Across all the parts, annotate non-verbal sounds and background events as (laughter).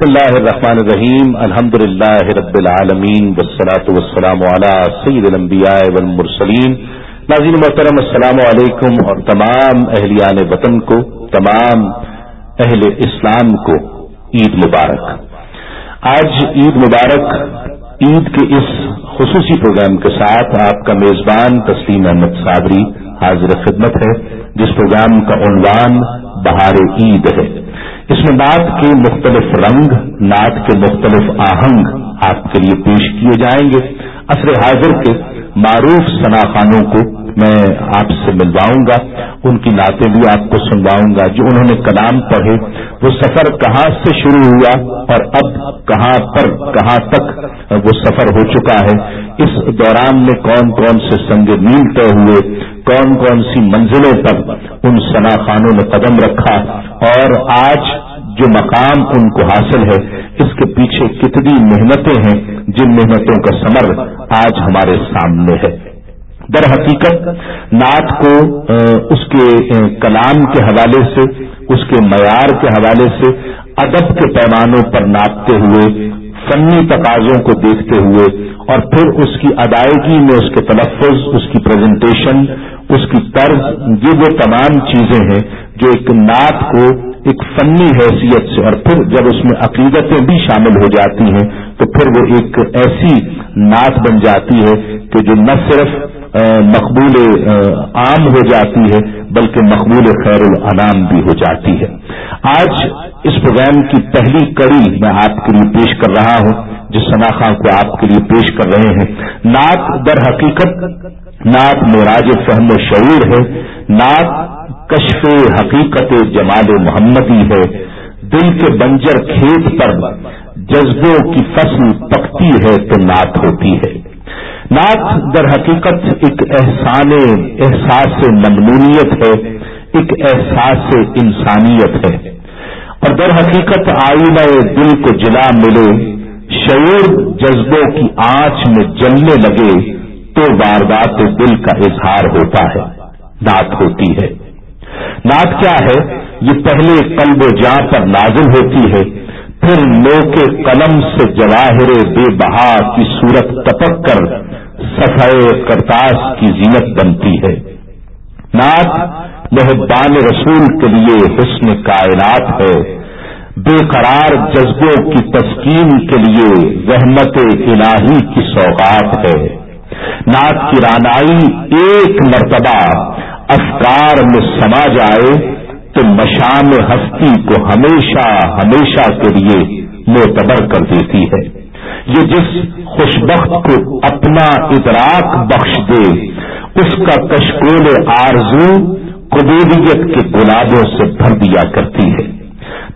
بسم اللہ الرحمن الرحیم، الحمد للہ رب العالمین، والصلاة والسلام علی سید الانبیاء والمرسلین۔ ناظرین محترم، السلام علیکم اور تمام اہلیان وطن کو، تمام اہل اسلام کو عید مبارک۔ آج عید مبارک، عید کے اس خصوصی پروگرام کے ساتھ آپ کا میزبان تسلیم احمد صابری حاضر خدمت ہے۔ جس پروگرام کا عنوان بہار عید ہے۔ اس میں نعت کے مختلف رنگ، نعت کے مختلف آہنگ آپ کے لیے پیش کیے جائیں گے۔ عصر حاضر کے معروف خانوں کو میں آپ سے ملواؤں گا، ان کی نعتیں بھی آپ کو سنواؤں گا۔ جو انہوں نے کلام پڑھے، وہ سفر کہاں سے شروع ہوا اور اب کہاں پر، کہاں تک وہ سفر ہو چکا ہے۔ اس دوران میں کون کون سے سنگ میل طے ہوئے، کون کون سی منزلوں پر ان خانوں نے قدم رکھا اور آج جو مقام ان کو حاصل ہے، اس کے پیچھے کتنی محنتیں ہیں، جن محنتوں کا سمر آج ہمارے سامنے ہے۔ در حقیقت نعت کو اس کے کلام کے حوالے سے، اس کے معیار کے حوالے سے، ادب کے پیمانوں پر ناپتے ہوئے، فنی تقاضوں کو دیکھتے ہوئے، اور پھر اس کی ادائیگی میں اس کے تلفظ، اس کی پریزنٹیشن اس کی طرز، یہ وہ تمام چیزیں ہیں جو ایک نعت کو ایک فنی حیثیت سے، اور پھر جب اس میں عقیدتیں بھی شامل ہو جاتی ہیں، تو پھر وہ ایک ایسی نعت بن جاتی ہے کہ جو نہ صرف مقبول عام ہو جاتی ہے، بلکہ مقبول خیر العام بھی ہو جاتی ہے۔ آج اس پروگرام کی پہلی کڑی میں آپ کے لیے پیش کر رہا ہوں، جس شناخواں کو آپ کے لیے پیش کر رہے ہیں۔ نعت در حقیقت، نعت معراج فہم و شعور ہے۔ نعت کشف حقیقت جمال محمدی ہے۔ دل کے بنجر کھیت پر جذبوں کی فصل پکتی ہے تو نعت ہوتی ہے۔ نعت در حقیقت ایک احسان، احساس ممنونیت ہے، ایک احساس انسانیت ہے۔ اور در حقیقت آئینہ دل کو جلا ملے، شعور جذبوں کی آنچ میں جلنے لگے، تو واردات دل کا اظہار ہوتا ہے، نعت ہوتی ہے۔ نعت کیا ہے؟ یہ پہلے قلب و جاں پر نازل ہوتی ہے پھر لو کے قلم سے جواہر بے بہا کی صورت ٹپک کر صفائے کرتاس کی زینت بنتی ہے۔ نعت محبان رسول کے لیے حسن کائنات ہے۔ بے قرار جذبوں کی تسکین کے لیے رحمت الہی کی سوغات ہے۔ نعت کی رانائی ایک مرتبہ افکار میں سما جائے۔ تو مشام ہستی کو ہمیشہ ہمیشہ کے لیے معتبر کر دیتی ہے۔ یہ جس خوشبخت کو اپنا ادراک بخش دے، اس کا کشکول آرزو قبولیت کے گلابوں سے بھر دیا کرتی ہے۔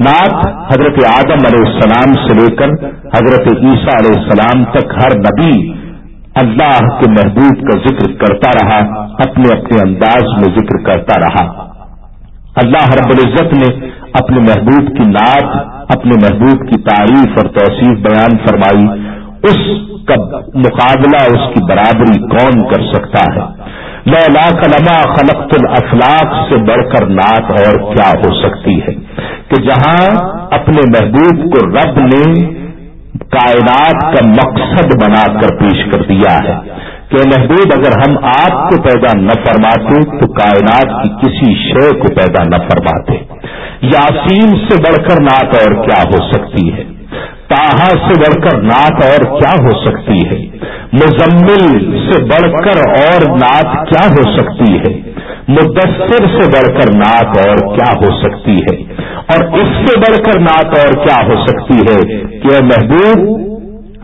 نعت حضرت آدم علیہ السلام سے لے کر حضرت عیسیٰ علیہ السلام تک ہر نبی اللہ کے محبوب کا ذکر کرتا رہا، اپنے اپنے انداز میں ذکر کرتا رہا۔ اللہ رب العزت نے اپنے محبوب کی نعت، اپنے محبوب کی تعریف اور توصیف بیان فرمائی۔ اس کا مقابلہ، اس کی برابری کون کر سکتا ہے؟ لا کلما خلقت الافلاق سے بڑھ کر نعت اور کیا ہو سکتی ہے؟ کہ جہاں اپنے محبوب کو رب نے کائنات کا مقصد بنا کر پیش کر دیا ہے۔ کہ محبوب اگر ہم آپ کو پیدا نہ فرماتے تو کائنات کی کسی شے کو پیدا نہ فرماتے۔ یاسین سے بڑھ کر نعت اور کیا ہو سکتی ہے؟ تاہا سے بڑھ کر نعت اور کیا ہو سکتی ہے؟ مزمل سے بڑھ کر اور نعت کیا ہو سکتی ہے؟ مدثر سے بڑھ کر نعت اور کیا ہو سکتی ہے؟ اور اس سے بڑھ کر نعت اور کیا ہو سکتی ہے کہ محبوب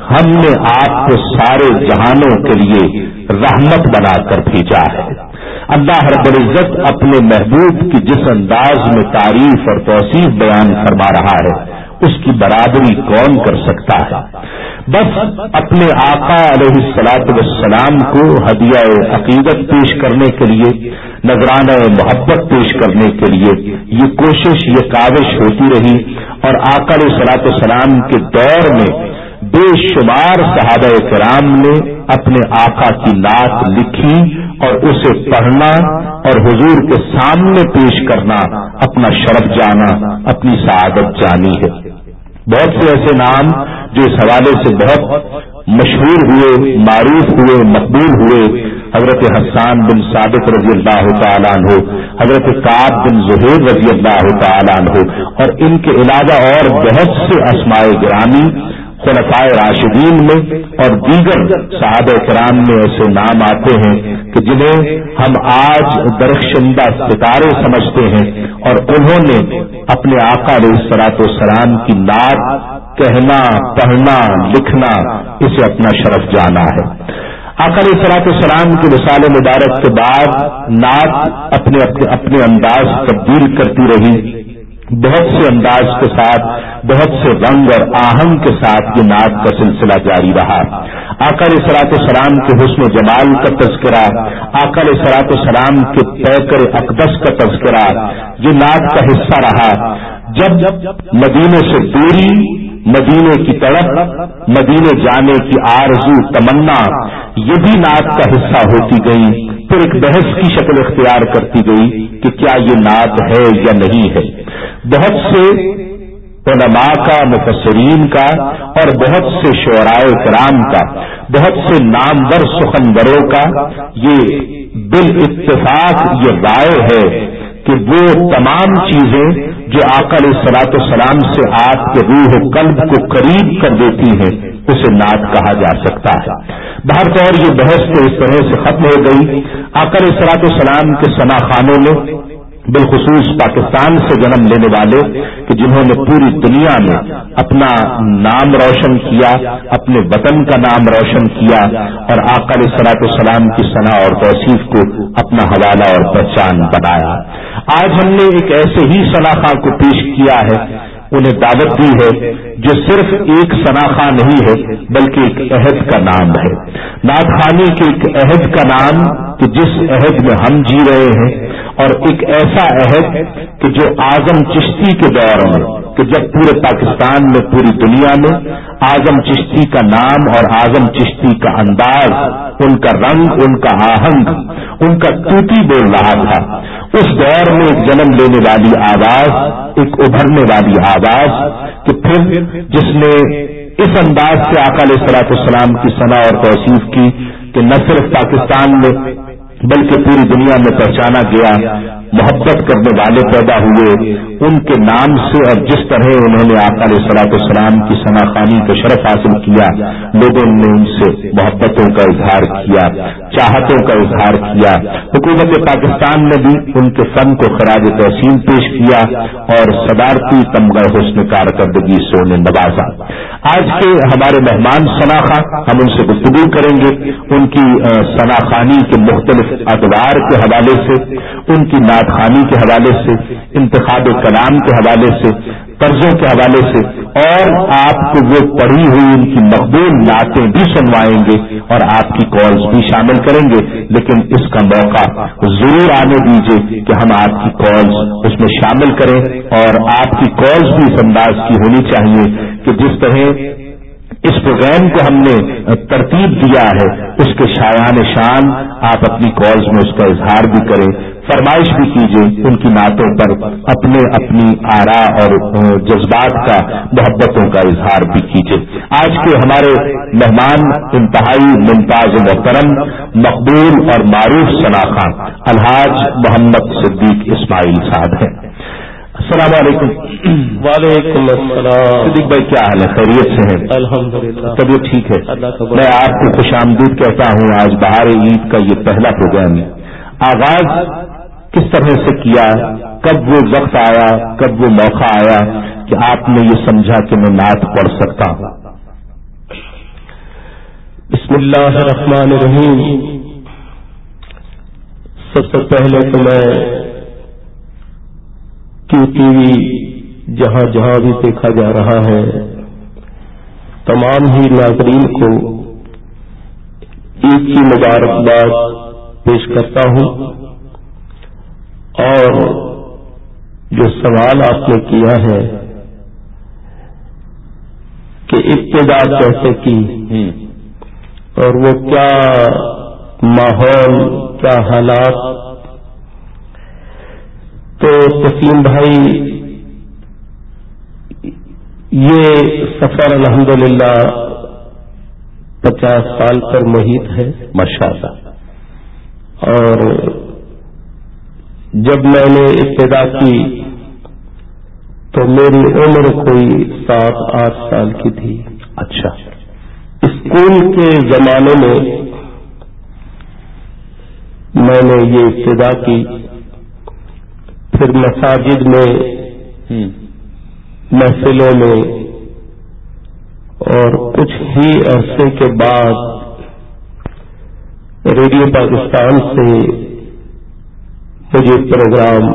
ہم نے آپ کو سارے جہانوں کے لیے رحمت بنا کر بھیجا ہے۔ اللہ رب العزت اپنے محبوب کی جس انداز میں تعریف اور توصیف بیان فرما رہا ہے، اس کی برابری کون کر سکتا ہے؟ بس اپنے آقا علیہ السلاط والسلام کو ہدیہ عقیدت پیش کرنے کے لیے نذرانہ محبت پیش کرنے کے لیے یہ کوشش، یہ کاوش ہوتی رہی اور آقا علیہ سلاط السلام کے دور میں بے شمار صحابہ کرام نے اپنے آقا کی نعت لکھی اور اسے پڑھنا اور حضور کے سامنے پیش کرنا اپنا شرف جانا، اپنی سعادت جانی ہے۔ بہت سے ایسے نام جو اس حوالے سے بہت مشہور ہوئے، معروف ہوئے، مقبول ہوئے۔ حضرت حسان بن صادق رضی اللہ تعالیٰ عنہ، حضرت کاب بن زہیر رضی اللہ تعالیٰ عنہ۔ اور ان کے علاوہ اور بہت سے اسماء گرامی خلفائے راشدین میں اور دیگر صحابہ کرام میں ایسے نام آتے ہیں کہ جنہیں ہم آج درخشندہ ستارے سمجھتے ہیں اور انہوں نے اپنے آقا علیہ سلاط والسلام کی نعت کہنا، پڑھنا، لکھنا، اسے اپنا شرف جانا ہے۔ آقا علیہ سلاط السلام کی مثال مبارک کے بعد نعت اپنے اپنے اپنے انداز تبدیل کرتی رہی۔ بہت سے انداز کے ساتھ، بہت سے رنگ اور آہنگ کے ساتھ یہ نعت کا سلسلہ جاری رہا۔ آکر سلاط السلام کے حسن جمال کا تذکرہ آکر سلاط السلام کے پیکر اقدس کا تذکرہ، یہ نعت کا حصہ رہا۔ جب مدینے سے دوری مدینے کی تڑپ مدینے جانے کی آرزو، تمنا، یہ بھی نعت کا حصہ ہوتی گئی۔ پھر ایک بحث کی شکل اختیار کرتی گئی کہ کیا یہ نعت ہے یا نہیں ہے۔ بہت سے علماء کا، مفسرین کا اور بہت سے شعرائے کرام کا، بہت سے نامور سخنوروں کا یہ بال اتفاق یہ رائے ہے کہ وہ تمام چیزیں جو آکل سلاط السلام سے آپ کے روح و قلب کو قریب کر دیتی ہیں اسے نعت کہا جا سکتا ہے۔ باہر طور یہ بحث تو اس طرح سے ختم ہو گئی۔ آکل سلاط السلام کے سنا خانوں میں، بالخصوص پاکستان سے جنم لینے والے، کہ جنہوں نے پوری دنیا میں اپنا نام روشن کیا، اپنے وطن کا نام روشن کیا، اور آکال سلاط السلام کی صنع اور توصیف کو اپنا حوالہ اور پہچان بنایا۔ آج ہم نے ایک ایسے ہی صلاح کو پیش کیا ہے انہیں دعوت دی ہے جو صرف ایک شناخواں نہیں ہے، بلکہ ایک عہد کا نام ہے۔ نادخانی کے ایک عہد کا نام کہ جس عہد میں ہم جی رہے ہیں، اور ایک ایسا عہد کہ جو اعظم چشتی کے دور میں، کہ جب پورے پاکستان میں، پوری دنیا میں اعظم چشتی کا نام اور اعظم چشتی کا انداز، ان کا رنگ، ان کا آہنگ، ان کا توتی بول رہا تھا اس دور میں ایک جنم لینے والی آواز ایک ابھرنے والی آواز کہ پھر جس نے اس انداز سے اکال صلاح السلام کی صلاح اور توصیف کی کہ نہ صرف پاکستان میں بلکہ پوری دنیا میں پہچانا گیا، محبت کرنے والے پیدا ہوئے، ان کے نام سے اور جس طرح انہوں نے آکال صلاح السلام کی خانی کا شرف حاصل کیا، لوگوں نے ان سے محبتوں کا اظہار کیا، چاہتوں کا اظہار کیا۔ حکومت پاکستان نے بھی ان کے فن کو خراج تحسین پیش کیا اور صدارتی تمغہ حسن کارکردگی سے انہیں نوازا۔ آج کے ہمارے مہمان شناخا ہم ان سے گفتگو کریں گے۔ ان کی شناخانی کے مختلف ادوار کے حوالے سے، ان کی خانی کے حوالے سے، انتخاب کلام کے حوالے سے، قرضوں کے حوالے سے، اور آپ کو وہ پڑھی ہوئی ان کی مقبول نعتیں بھی سنوائیں گے اور آپ کی کالز بھی شامل کریں گے۔ لیکن اس کا موقع ضرور آنے دیجیے کہ ہم آپ کی کالز اس میں شامل کریں اور آپ کی کالز بھی اس انداز کی ہونی چاہیے کہ جس طرح اس پروگرام کو ہم نے ترتیب دیا ہے۔ اس کے شایان شان آپ اپنی کالز میں اس کا اظہار بھی کریں۔ فرمائش بھی کیجیے ان کی نعتوں پر اپنے اپنی آرا اور جذبات کا، محبتوں کا اظہار بھی کیجیے آج کے ہمارے مہمان، انتہائی ممتاز محترم، مقبول اور معروف شناخان الحاج محمد صدیق اسماعیل صاحب ہیں۔ السلام علیکم. وعلیکم السلام. صدیق بھائی کیا حال ہے؟ خیریت سے ہے الحمد للہ طبیعت ٹھیک ہے؟ میں آپ کو خوش آمدید کہتا ہوں آج بہار عید کا یہ پہلا پروگرام ہے۔ آغاز کس طرح سے کیا؟ کب وہ وقت آیا؟ کب وہ موقع آیا؟ کہ آپ نے یہ سمجھا کہ میں نعت پڑھ سکتا ہوں۔ بسم اللہ الرحمن الرحیم۔ سب سے پہلے تو میں کیو ٹی وی جہاں جہاں بھی دیکھا جا رہا ہے، تمام ہی ناظرین کو عید کی مبارکباد پیش کرتا ہوں۔ اور جو سوال آپ نے کیا ہے کہ ابتدا کیسے کی اور وہ کیا ماحول، کیا حالات تو تسلیم بھائی یہ سفر الحمدللہ پچاس سال پر محیط ہے۔ ماشاء اور جب میں نے ابتدا کی تو میری عمر کوئی سات آٹھ سال کی تھی۔ اچھا۔ اسکول کے زمانے میں میں نے یہ ابتدا کی۔ پھر مساجد میں محفلوں میں اور کچھ ہی عرصے کے بعد ریڈیو پاکستان سے مجھے پروگرام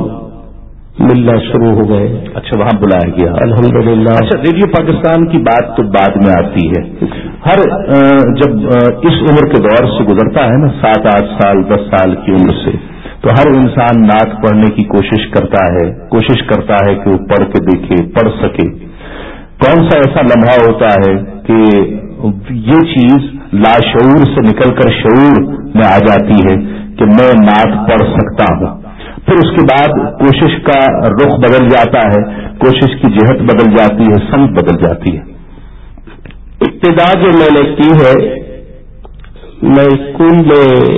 ملنا شروع ہو گئے۔ اچھا وہاں بلایا گیا۔ الحمد للہ اچھا ریڈیو پاکستان کی بات تو بعد میں آتی ہے۔ ہر جب اس عمر کے دور سے گزرتا ہے نا سات آٹھ سال دس سال کی عمر سے تو ہر انسان نعت پڑھنے کی کوشش کرتا ہے، کوشش کرتا ہے کہ وہ پڑھ کے دیکھے، پڑھ سکے۔ کون سا ایسا لمحہ ہوتا ہے کہ یہ چیز لاشعور سے نکل کر شعور میں آ جاتی ہے کہ میں نعت پڑھ سکتا ہوں۔ پھر اس کے بعد کوشش کا رخ بدل جاتا ہے، کوشش کی جہت بدل جاتی ہے، سمت بدل جاتی ہے۔ ابتدا جو میں نے کی ہے، میں اسکول میں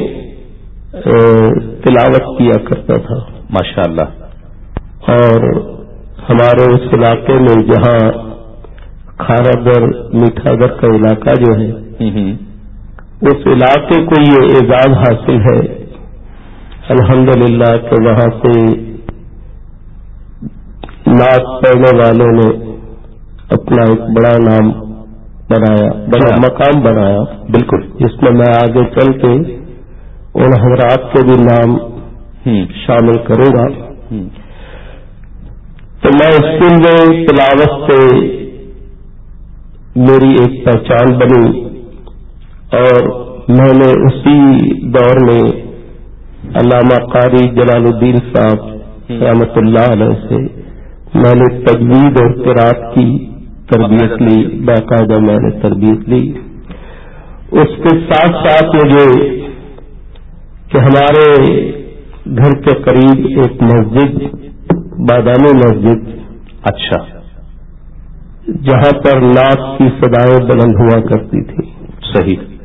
تلاوت کیا کرتا تھا۔ ماشاء اللہ اور ہمارے اس علاقے میں جہاں کھارا در میٹھا در کا علاقہ جو ہے اس علاقے کو یہ اعزاز حاصل ہے۔ الحمد للہ کہ وہاں سے نعت پڑھنے والوں نے اپنا ایک بڑا نام بنایا بڑا مقام بنایا۔ بالکل۔ جس میں میں آگے چل کے ان حضرات کے بھی نام شامل کروں گا. تو میں اسکول میں تلاوت سے میری ایک پہچان بنی اور میں نے اسی دور میں علامہ قاری جلال الدین صاحب رحمت اللہ علیہ سے میں نے تجوید اور قرآت کی تربیت لی باقاعدہ میں نے تربیت لی۔ اس کے ساتھ ساتھ مجھے کہ ہمارے گھر کے قریب ایک مسجد بادامی مسجد اچھا جہاں پر نعت کی سدائیں بلند ہوا کرتی تھی صحیح۔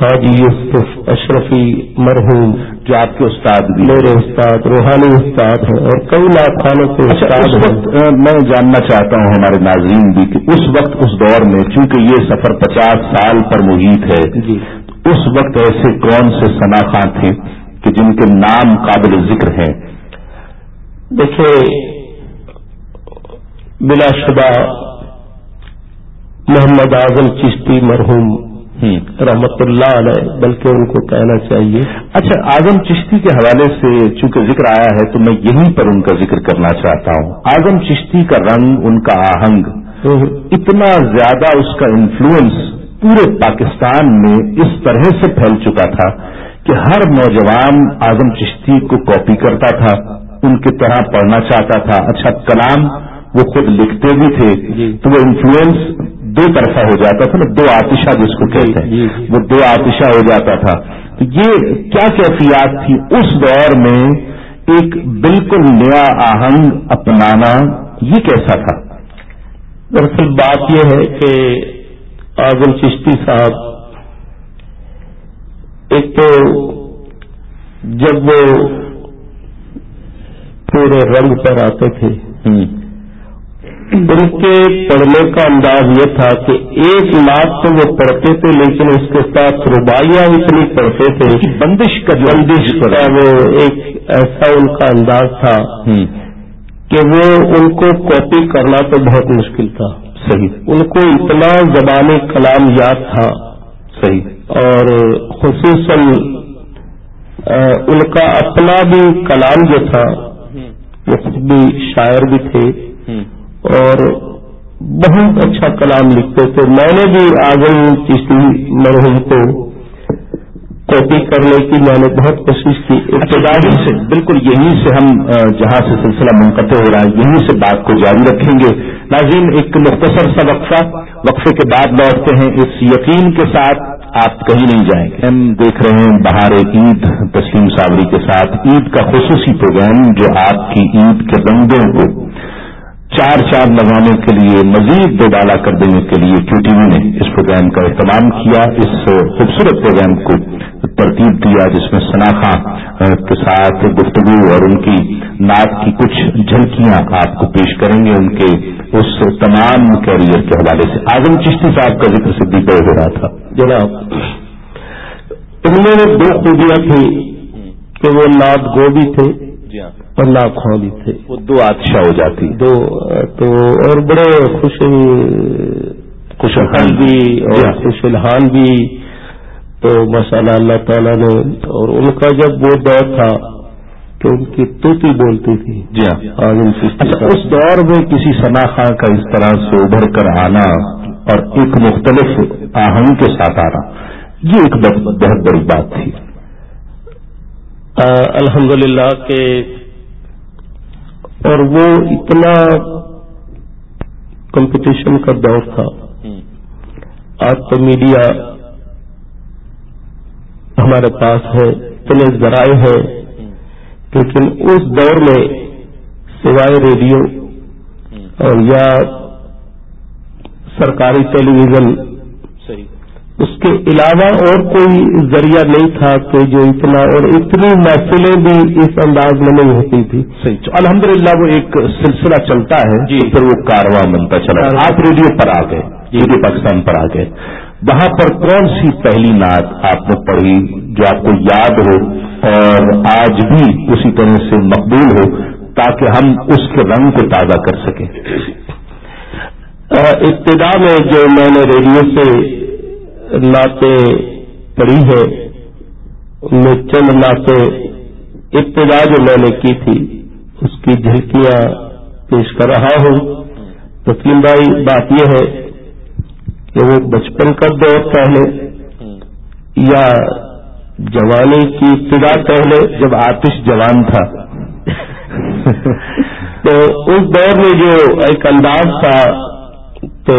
حاجی یوسف اشرفی مرحوم جو آپ کے استاد بھی میرے استاد روحانی استاد ہیں اور کئی لاکھانوں کے اچھا، استاد اس وقت میں جاننا چاہتا ہوں ہمارے ناظرین بھی کہ اس وقت اس دور میں چونکہ یہ سفر پچاس سال پر محیط ہے جی۔ اس وقت ایسے کون سے شناخواں تھے کہ جن کے نام قابل ذکر ہیں؟ دیکھیے بلا شبہ محمد اعظم چشتی مرحوم رحمت اللہ علیہ بلکہ ان کو کہنا چاہیے۔ اچھا اعظم چشتی کے حوالے سے چونکہ ذکر آیا ہے تو میں یہیں پر ان کا ذکر کرنا چاہتا ہوں۔ اعظم چشتی کا رنگ ان کا آہنگ۔ اتنا زیادہ اس کا انفلوئنس پورے پاکستان میں اس طرح سے پھیل چکا تھا کہ ہر نوجوان اعظم چشتی کو کاپی کرتا تھا ان کی طرح پڑھنا چاہتا تھا۔ اچھا کلام وہ خود لکھتے بھی تھے۔ جی۔ تو وہ انفلوئنس دو طرفہ ہو جاتا تھا نا دو آتشہ جس کو کہتے ہیں جی، جی۔ وہ دو آتشہ ہو جاتا تھا۔ تو یہ کیا کیفیات تھی؟ اس دور میں ایک بالکل نیا آہنگ اپنانا یہ کیسا تھا؟ دراصل بات یہ ہے کہ آزم چشتی صاحب ایک تو جب وہ پورے رنگ پر آتے تھے ان کے پڑھنے کا انداز یہ تھا کہ ایک لاکھ تو وہ پڑھتے تھے لیکن اس کے ساتھ روبائیاں اتنی پڑھتے تھے۔ بندش کا بندش کا وہ ایک ایسا ان کا انداز تھا کہ وہ ان کو کاپی کرنا تو بہت مشکل تھا۔ صحیح۔ ان کو اتنا زبان کلام یاد تھا۔ صحیح۔ اور خصوصاً ان کا اپنا بھی کلام جو تھا وہ خود بھی شاعر بھی تھے۔ اور بہت اچھا کلام لکھتے تھے۔ میں نے بھی آگل کسی مرحوم کو کاپی کرنے کی میں نے بہت کوشش کی۔ ابتدائی سے بالکل یہیں سے ہم جہاں سے سلسلہ منقطع ہو رہا ہے یہیں سے بات کو جاری رکھیں گے۔ ناظرین ایک مختصر سا وقفہ۔ وقفے کے بعد لوٹتے ہیں۔ اس یقین کے ساتھ آپ کہیں نہیں جائیں گے۔ ہم دیکھ رہے ہیں بہار عید تسلیم صابری کے ساتھ۔ عید کا خصوصی پروگرام جو آپ کی عید کے بندوں کو چار چار لگانے کے لیے، مزید دو ڈالا کر دینے کے لیے کیو ٹی وی نے اس پروگرام کا اہتمام کیا، اس خوبصورت پروگرام کو ترتیب دیا، جس میں سناخا کے ساتھ گفتگو اور ان کی نعت کی کچھ جھلکیاں آپ کو پیش کریں گے، ان کے اس تمام کیریئر کے حوالے سے۔ آزم چشتی صاحب کا ذکر صدی پہ ہو رہا تھا۔ جناب ان میں دو خوبیاں تھیں کہ وہ ناد گو بھی تھے۔ جی ہاں اور بھی تھے۔ وہ دو آتشا ہو جاتی۔ دو تو اور بڑے خوش خوشحال۔ بھی اور ہاں۔ خوش الحان بھی۔ تو ماشاء اللہ تعالیٰ نے اور ان کا جب وہ دور تھا تو ان کی توتی بولتی تھی۔ جی ہاں۔ اچھا اس دور میں کسی سناخا کا اس طرح سے ابھر کر آنا اور ایک مختلف آہنگ کے ساتھ آنا یہ ایک بہت بڑی بات تھی۔ الحمدللہ کہ اور وہ اتنا کمپٹیشن کا دور تھا۔ آج تو میڈیا ہمارے پاس ہے اتنے ذرائع ہے لیکن اس دور میں سوائے ریڈیو اور یا سرکاری ٹیلی ویژن اس کے علاوہ اور کوئی ذریعہ نہیں تھا کہ جو اتنا اور اتنی محفلیں بھی اس انداز میں نہیں ہوتی تھی۔ صحیح الحمد للہ وہ ایک سلسلہ چلتا ہے جی۔ پھر وہ کارواں بنتا چلا۔ آپ ریڈیو پر آ گئے ریڈیو پاکستان پر آ گئے۔ وہاں پر کون سی پہلی نعت آپ نے پڑھی جو آپ کو یاد ہو اور آج بھی اسی طرح سے مقبول ہو تاکہ ہم اس کے رنگ کو تازہ کر سکیں؟ ابتدا میں جو میں نے ریڈیو سے نعتیں پڑھی ہے ان میں چند نعتیں ابتدا جو میں نے کی تھی، اس کی جھلکیاں پیش کر رہا ہوں۔ تسلیم بھائی، بات یہ ہے کہ وہ بچپن کا دور پہلے یا جوانی کی ابتدا پہلے جب آتش جوان تھا۔ (laughs) تو اس دور میں جو ایک انداز تھا، تو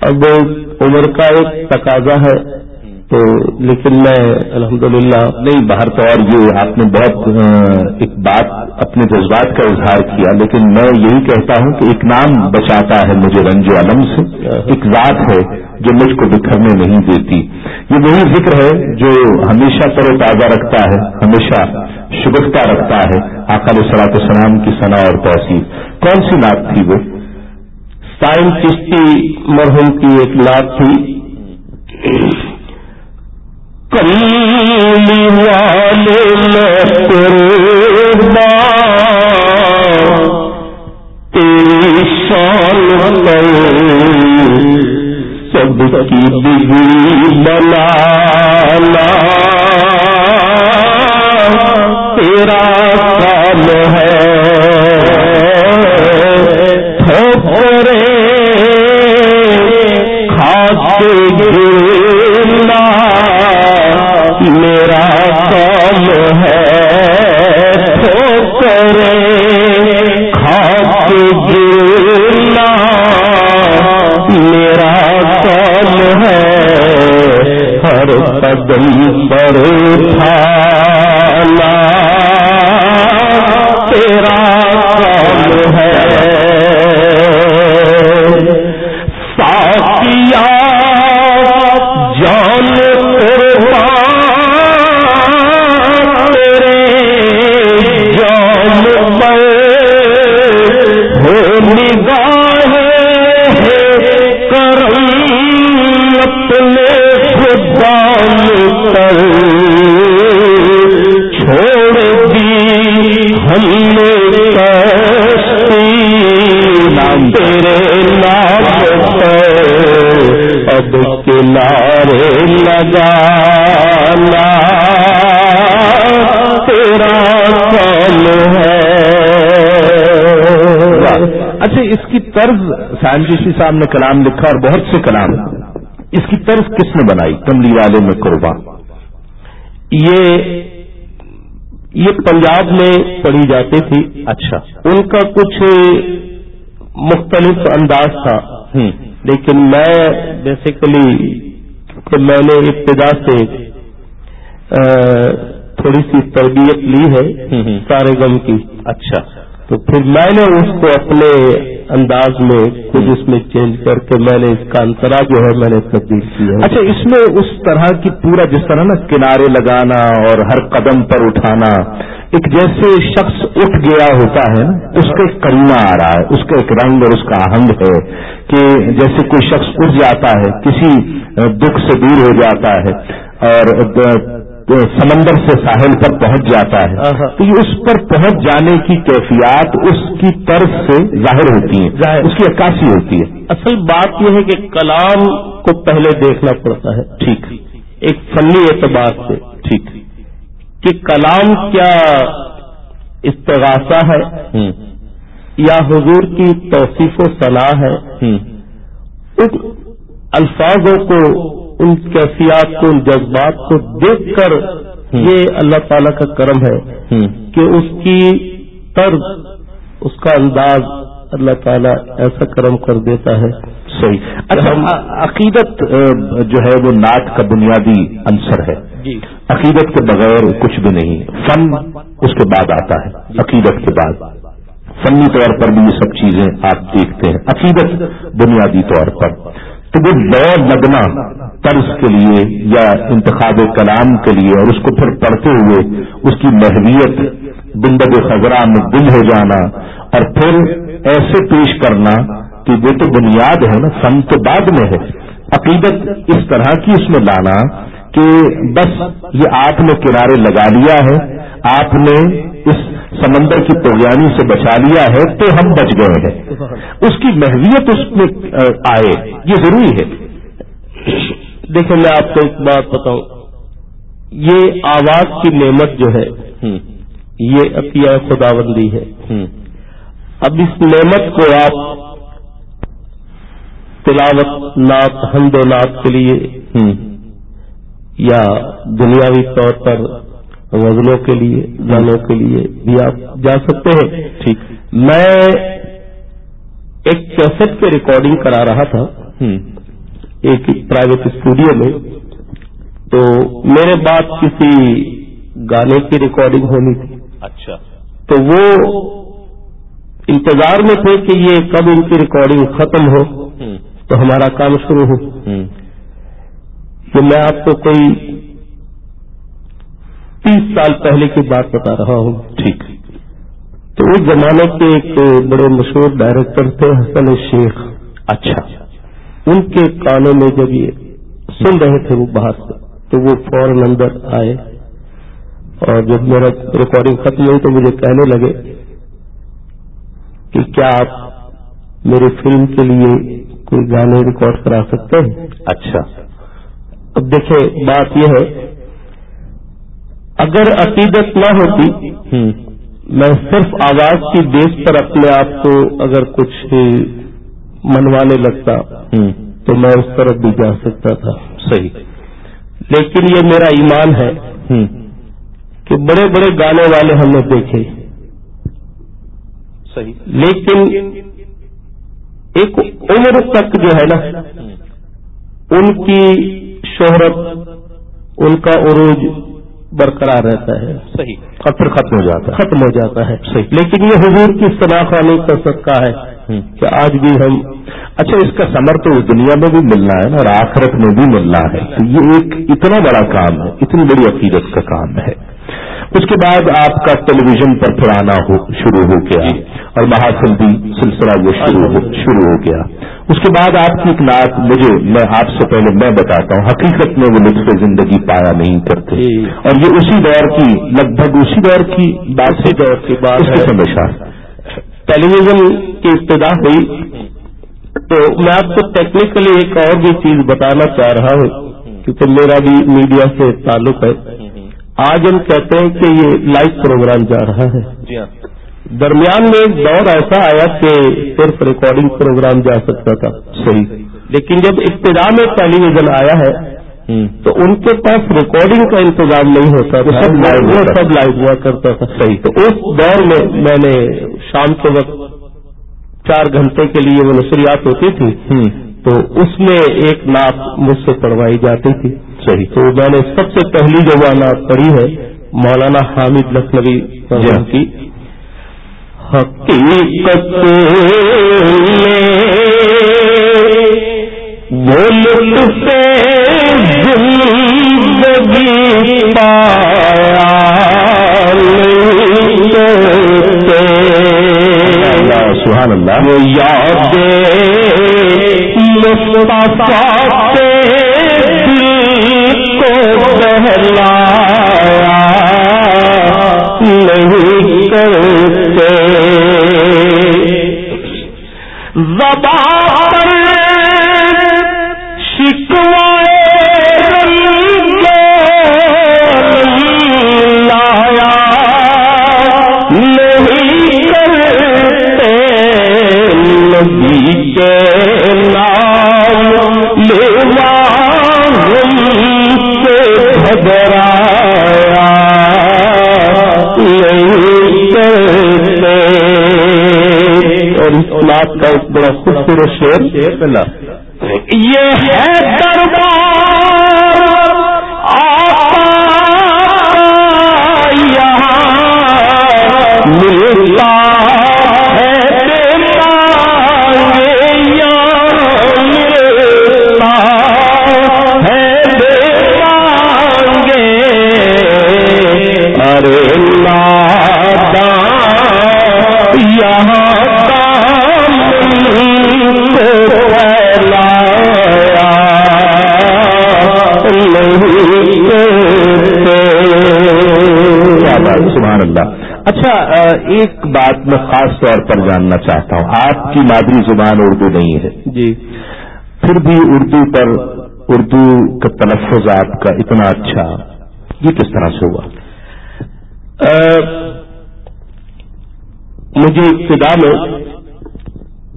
اب عمر کا ایک تقاضا ہے۔ تو لیکن میں الحمدللہ نہیں، باہر تو اور یہ آپ نے بہت ایک بات اپنے جذبات کا اظہار کیا، لیکن میں یہی کہتا ہوں کہ ایک نام بچاتا ہے مجھے رنج علم سے۔ ایک ذات ہے جو مجھ کو بکھرنے نہیں دیتی۔ یہ وہی ذکر ہے جو ہمیشہ پر و تازہ رکھتا ہے، ہمیشہ شبکتا رکھتا ہے۔ آقا صلاح السلام کی ثنا اور توسیع کون سی نعت تھی وہ؟ سائن چشتی مرحوم کی ایک لات تھی۔ کلی والے تیری شان سب کی بگڑی بنا تیرا قدم پر تھانا تیرا کام ہے۔ اچھا اس کی طرز سائنٹسٹ صاحب نے کلام لکھا اور بہت سے کلام اس کی طرف کس نے بنائی؟ کملی والے میں قربان یہ یہ پنجاب میں پڑھی جاتی تھی۔ اچھا۔ ان کا کچھ مختلف انداز تھا۔ لیکن میں بیسیکلی میں نے ابتدا سے تھوڑی سی تربیت لی ہے سارے گم کی۔ اچھا۔ تو پھر میں نے اس کو اپنے انداز میں کچھ اس میں چینج کر کے میں نے اس کا انترا جو ہے میں نے تبدیل کیا اچھا اس میں اس طرح کی پورا جس طرح نا کنارے لگانا اور ہر قدم پر اٹھانا، ایک جیسے شخص اٹھ گیا ہوتا ہے نا، اس کا ایک کریمہ آ رہا ہے، اس کا ایک رنگ اور اس کا آہنگ ہے کہ جیسے کوئی شخص اٹھ جاتا ہے، کسی دکھ سے دور ہو جاتا ہے اور سمندر سے ساحل پر پہنچ جاتا ہے۔ تو یہ اس پر پہنچ جانے کی کیفیات اس کی طرف سے ظاہر ہوتی ہیں اس کی عکاسی ہوتی ہے۔ اصل بات یہ ہے کہ کلام کو پہلے دیکھنا پڑتا ہے۔ ٹھیک۔ ایک فنی اعتبار سے۔ ٹھیک۔ کہ کلام کیا استغاثہ ہے یا حضور کی توصیف و صلاح ہے۔ ان الفاظوں کو ان کیفیات کو ان جذبات کو دیکھ کر یہ اللہ تعالی کا کرم ہے کہ اس کی طرز اس کا انداز اللہ تعالیٰ ایسا کرم کر دیتا ہے۔ صحیح۔ اچھا عقیدت جو ہے وہ نعت کا بنیادی عنصر ہے۔ جی۔ عقیدت کے بغیر کچھ بھی نہیں۔ فن اس کے بعد آتا ہے عقیدت کے بعد۔ فنی طور پر بھی یہ سب چیزیں آپ دیکھتے ہیں۔ عقیدت بنیادی طور پر۔ تو وہ دوڑ لگنا طرز کے لیے یا انتخاب کلام کے لیے اور اس کو پھر پڑھتے ہوئے اس کی محویت بندب خزرہ میں گم ہو جانا اور پھر ایسے پیش کرنا کہ وہ تو بنیاد ہے نا فن تو بعد میں ہے۔ عقیدت اس طرح کی اس میں لانا کہ بس یہ آپ نے کنارے لگا لیا ہے، آپ نے اس سمندر کی پوگیانی سے بچا لیا ہے تو ہم بچ گئے ہیں۔ اس کی محویت اس میں آئے، یہ ضروری ہے۔ دیکھیں میں آپ کو ایک بات بتاؤں۔ یہ آواز کی نعمت جو ہے یہ عطیہ خدا بندی ہے اب اس نعمت کو آپ تلاوت نعت حمد و نعت کے لیے یا دنیاوی طور پر غزلوں کے لیے گانوں کے لیے بھی آپ جا سکتے ہیں۔ ٹھیک۔ میں ایک کیسٹ کے ریکارڈنگ کرا رہا تھا۔ ایک پرائیویٹ اسٹوڈیو میں تو میرے بعد کسی گانے کی ریکارڈنگ ہونی تھی۔ اچھا۔ تو وہ انتظار میں تھے کہ یہ کب ان کی ریکارڈنگ ختم ہو۔ تو ہمارا کام شروع ہو۔ تو میں آپ کو کوئی تیس سال پہلے کی بات بتا رہا ہوں۔ ٹھیک۔ تو اس زمانے کے ایک بڑے مشہور ڈائریکٹر تھے حسن شیخ۔ اچھا۔ ان کے کانوں میں جب یہ سن رہے تھے وہ باہر سے تو وہ فوراً اندر آئے اور جب میرا ریکارڈنگ ختم ہوئی تو مجھے کہنے لگے کہ کیا آپ میری فلم کے لیے کوئی گانے ریکارڈ کرا سکتے ہیں؟ اچھا۔ اب دیکھیں بات یہ ہے اگر عقیدت نہ ہوتی میں صرف آواز کی بیس پر اپنے آپ کو اگر کچھ منوانے لگتا۔ تو میں اس طرف بھی جا سکتا تھا۔ صحیح۔ لیکن یہ میرا ایمان ہے کہ بڑے بڑے گانے والے ہم نے دیکھے۔ صحیح۔ لیکن ایک عمر تک جو ہے نا ان کی شہرت ان کا عروج برقرار رہتا ہے۔ صحیح۔ پھر ختم ہو جاتا ہے۔ ختم ہو جاتا ہے۔ صحیح۔ لیکن یہ حضور کی خانی کا صدقہ ہے۔ کہ آج بھی ہم اچھا اس کا سمر تو اس دنیا میں بھی ملنا ہے نا اور آخرت میں بھی ملنا ہے۔ تو یہ ایک اتنا بڑا کام ہے اتنی بڑی عقیدت کا کام ہے۔ اس کے بعد آپ کا ٹیلی ویژن پر پھر آنا شروع ہو گیا۔ اور محاسل سلسلہ وہ شروع ہو گیا۔ اس کے بعد آپ کی ایک بات مجھے میں آپ سے پہلے میں بتاتا ہوں حقیقت میں وہ لطف زندگی پایا نہیں کرتے۔ جی۔ اور یہ اسی دور کی لگ بھگ اسی دور کی بات کی بات ہمیشہ ٹیلی ویژن کی ابتدا ہوئی۔ تو میں آپ کو ٹیکنیکلی ایک اور بھی چیز بتانا چاہ رہا ہوں کیونکہ میرا بھی میڈیا سے تعلق ہے۔ آج ہم کہتے ہیں کہ یہ لائیو پروگرام جا رہا ہے۔ جی ہاں۔ درمیان میں ایک دور ایسا آیا کہ صرف ریکارڈنگ پروگرام جا سکتا تھا صحیح۔ لیکن جب ابتدا میں ٹیلی ویژن آیا ہے تو ان کے پاس ریکارڈنگ کا انتظام نہیں ہوتا تھا۔ سب لائیو ہوا کرتا تھا۔ صحیح۔ تو اس دور میں میں نے شام کے وقت چار گھنٹے کے لیے وہ نشریات ہوتی تھی۔ تو اس میں ایک نعت مجھ سے پڑھوائی جاتی تھی۔ صحیح۔ تو میں نے سب سے پہلی جو وہ نعت پڑھی ہے مولانا حامد لکھنوی۔ کی۔ حقیقت وہ لطف یاد مصطفیٰ دل کو بہلایا نہیں کرتے۔ زبان بڑا خوبصورت شیر؟ یہ ہے دربار ملتا اچھا ایک بات میں خاص طور پر جاننا چاہتا ہوں۔ آپ کی مادری زبان اردو نہیں ہے۔ جی۔ پھر بھی اردو پر اردو کا تلفظ آپ کا اتنا اچھا یہ کس طرح سے ہوا؟ مجھے ابتدا میں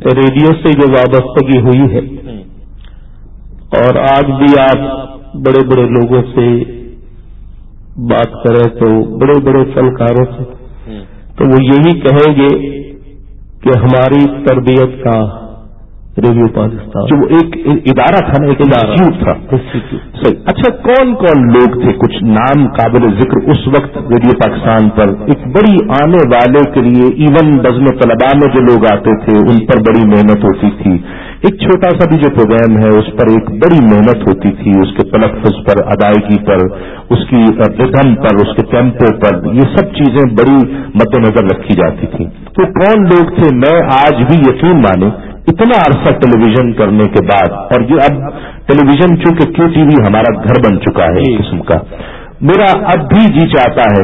ریڈیو سے جو وابستگی ہوئی ہے۔ اور آج بھی آپ بڑے بڑے لوگوں سے بات کریں تو بڑے بڑے فنکاروں سے۔ تو وہ یہی کہیں گے کہ ہماری تربیت کا ریڈیو پاکستان۔ جو ایک ادارہ تھا نا ایک ادارہ۔ تھا۔ صحیح۔ اچھا کون کون لوگ تھے؟ کچھ نام قابل ذکر اس وقت ریڈیو پاکستان پر۔ ایک بڑی آنے والے کے لیے ایون بزم طلباء میں جو لوگ آتے تھے ان پر بڑی محنت ہوتی تھی۔ ایک چھوٹا سا بھی جو پروگرام ہے اس پر ایک بڑی محنت ہوتی تھی۔ اس کے تلفظ پر ادائیگی پر اس کی ردم پر اس کے ٹیمپو پر یہ سب چیزیں بڑی مد نظر رکھی جاتی تھیں۔ تو کون لوگ تھے؟ میں آج بھی یقین مانے اتنا عرصہ ٹیلی ویژن کرنے کے بعد، اور یہ اب ٹیلی ویژن چونکہ کیو ٹی وی ہمارا گھر بن چکا ہے ایک قسم کا۔ میرا اب بھی جی چاہتا ہے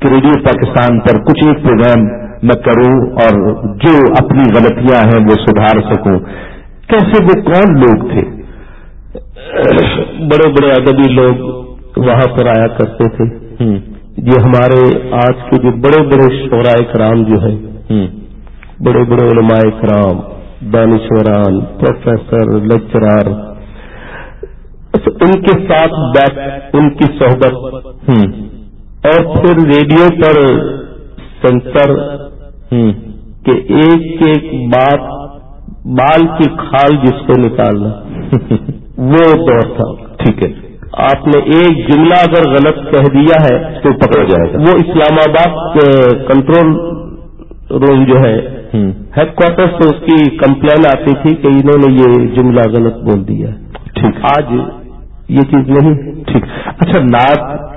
کہ ریڈیو پاکستان پر کچھ ایک پروگرام میں کروں اور جو اپنی غلطیاں ہیں وہ سدھار سکوں۔ کیسے وہ کون لوگ تھے؟ بڑے بڑے ادبی لوگ وہاں پر آیا کرتے تھے۔ یہ ہمارے آج کے جو بڑے بڑے شعراء کرام جو ہیں بڑے بڑے علماء کرام دانشوران پروفیسر، لیکچرار اچھا، ان کے ساتھ بیٹھ، ان کی صحبت اور پھر ریڈیو پر سنسر کہ ایک ایک بات، بال کی کھال جس کو نکالنا، وہ دور تھا، ٹھیک ہے۔ آپ نے ایک جملہ اگر غلط کہہ دیا ہے تو پکڑا جائے گا۔ وہ اسلام آباد کنٹرول روم جو ہے ہیڈ کوارٹر سے اس کی کمپلین آتی تھی کہ انہوں نے یہ جملہ غلط بول دیا۔ ٹھیک۔ آج یہ چیز نہیں۔ ٹھیک۔ اچھا نعت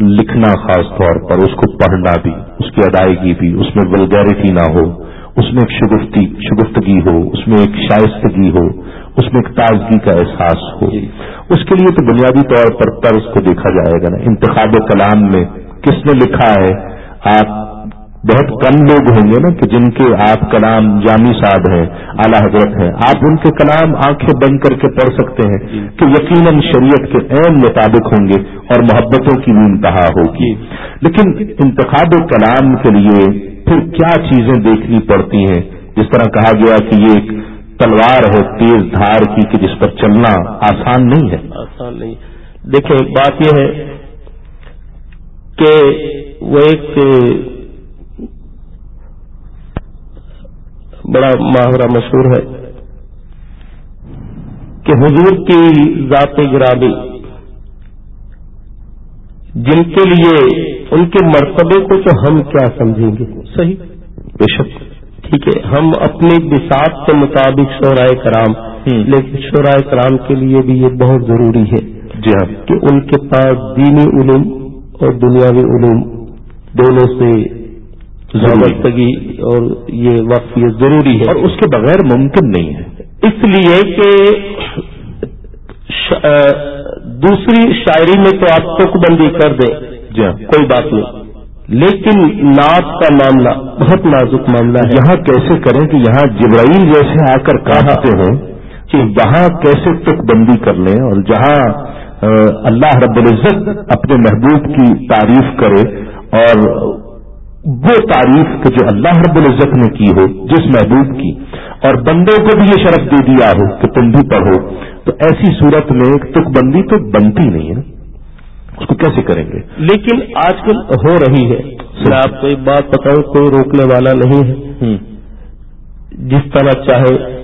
لکھنا خاص طور پر اس کو پڑھنا بھی اس کی ادائیگی بھی اس میں ولگیرٹی نہ ہو اس میں ایک شگفتی شگفتگی ہو اس میں ایک شائستگی ہو اس میں ایک تازگی کا احساس ہو۔ جی۔ اس کے لیے تو بنیادی طور پر طرز کو دیکھا جائے گا نا۔ انتخاب کلام میں کس نے لکھا ہے آپ بہت کم لوگ ہوں گے نا کہ جن کے آپ کلام جامی صاحب ہیں اعلی حضرت ہیں آپ ان کے کلام آنکھیں بند کر کے پڑھ سکتے ہیں کہ یقیناً شریعت کے عین مطابق ہوں گے اور محبتوں کی بھی انتہا ہوگی۔ لیکن انتخاب کلام کے لیے پھر کیا چیزیں دیکھنی پڑتی ہیں؟ جس طرح کہا گیا کہ یہ ایک تلوار ہے تیز دھار کی کہ جس پر چلنا آسان نہیں ہے۔ آسان نہیں۔ دیکھیں بات یہ ہے کہ وہ ایک بڑا محاورہ مشہور ہے کہ حضور کی ذات گرابی جن کے لیے ان کے مرتبے کو تو ہم کیا سمجھیں گے؟ صحیح۔ بے شک۔ ٹھیک ہے۔ ہم اپنی بساط کے مطابق شعرائے کرام لیکن شعرائے کرام کے لیے بھی یہ بہت ضروری ہے جی ہاں۔ کہ ان کے پاس دینی علوم اور دنیاوی علوم دونوں سے وابستگی اور یہ وقت یہ ضروری ہے۔ اور اس کے بغیر ممکن نہیں ہے۔ اس لیے کہ دوسری شاعری میں تو آپ تک بندی کر دیں۔ جی ہاں۔ کوئی بات نہیں۔ لیکن نعت کا معاملہ بہت نازک معاملہ ہے۔ یہاں کیسے کریں کہ یہاں جبرائیل جیسے آ کر کہتے ہوں کہ وہاں کیسے تک بندی کر لیں اور جہاں اللہ رب العزت اپنے محبوب کی تعریف کرے اور وہ تعریف کہ جو اللہ رب العزت نے کی ہو جس محبوب کی اور بندوں کو بھی یہ شرف دے دیا ہو کہ تم بھی پڑھو۔ تو ایسی صورت میں ایک تک بندی تو بنتی نہیں ہے اس کو کیسے کریں گے؟ لیکن آج کل ہو رہی ہے۔ میں آپ کو ایک بات بتاؤں کوئی روکنے والا نہیں ہے۔ جس طرح چاہے۔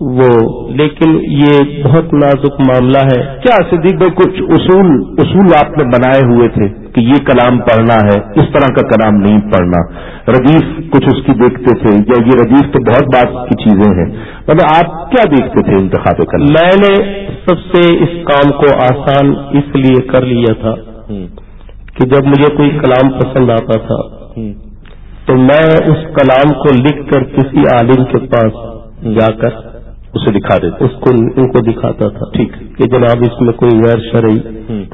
وہ لیکن یہ بہت نازک معاملہ ہے۔ کیا صدیق بھائی کچھ اصول اصول آپ نے بنائے ہوئے تھے؟ کہ یہ کلام پڑھنا ہے، اس طرح کا کلام نہیں پڑھنا۔ ردیف کچھ اس کی دیکھتے تھے، یا یہ ردیف تو بہت بات کی چیزیں ہیں۔ مطلب آپ کیا دیکھتے تھے انتخاب کلام؟ میں نے سب سے اس کام کو آسان اس لیے کر لیا تھا کہ جب مجھے کوئی کلام پسند آتا تھا، تو میں اس کلام کو لکھ کر کسی عالم کے پاس جا کر اسے دکھا دیتے اس کو ان کو دکھاتا تھا۔ ٹھیک۔ کہ جناب اس میں کوئی غیر شرعی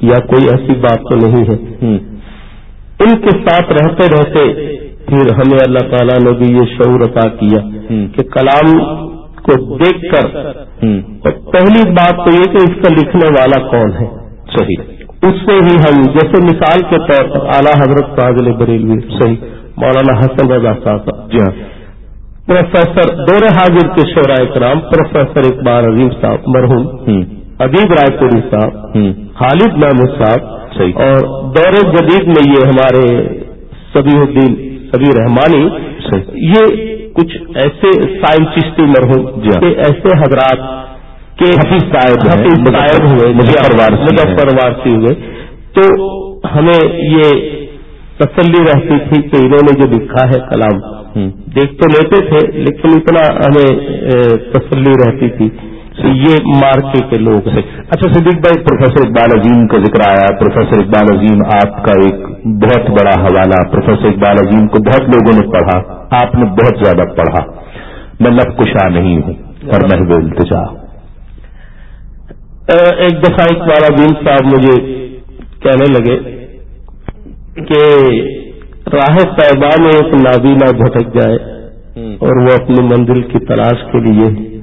یا کوئی ایسی بات تو نہیں ہے۔ ان کے ساتھ رہتے رہتے پھر ہمیں اللہ تعالیٰ نے بھی یہ شعور عطا کیا کہ کلام کو دیکھ کر پہلی بات تو یہ کہ اس کا لکھنے والا کون ہے؟ صحیح۔ اس سے ہی ہم جیسے مثال کے طور پر اعلیٰ حضرت فاضل بریلوی صحیح مولانا حسن رضا صاحب۔ جی ہاں۔ پروفیسر دور حاضر کے شعراء کرام پروفیسر اقبال عظیم صاحب مرحوم ادیب رائے پوری صاحب خالد محمود صاحب اور دور جدید میں یہ ہمارے سبی الدین سبی رحمانی یہ کچھ ایسے سائنٹسٹی مرحوم جی کہ ایسے حضرات کے حفیظ صاحب حفیظ صاحب ہوئے مظفر وارسی ہوئے۔ تو ہمیں یہ تسلی رہتی تھی کہ انہوں نے جو لکھا ہے کلام دیکھ تو لیتے تھے، لیکن اتنا ہمیں تسلی رہتی تھی کہ یہ مارکے کے لوگ ہیں۔ اچھا صدیق بھائی، پروفیسر اقبال عظیم کا ذکر آیا۔ پروفیسر اقبال عظیم، آپ کا ایک بہت بڑا حوالہ۔ پروفیسر اقبال عظیم کو بہت لوگوں نے پڑھا، آپ نے بہت زیادہ پڑھا۔ میں لب کشا نہیں ہوں اور میں التجا ایک دفعہ اقبال عظیم صاحب مجھے کہنے لگے کہ راہ طیبہ میں ایک نابینا بھٹک جائے اور وہ اپنی منزل کی تلاش کے لیے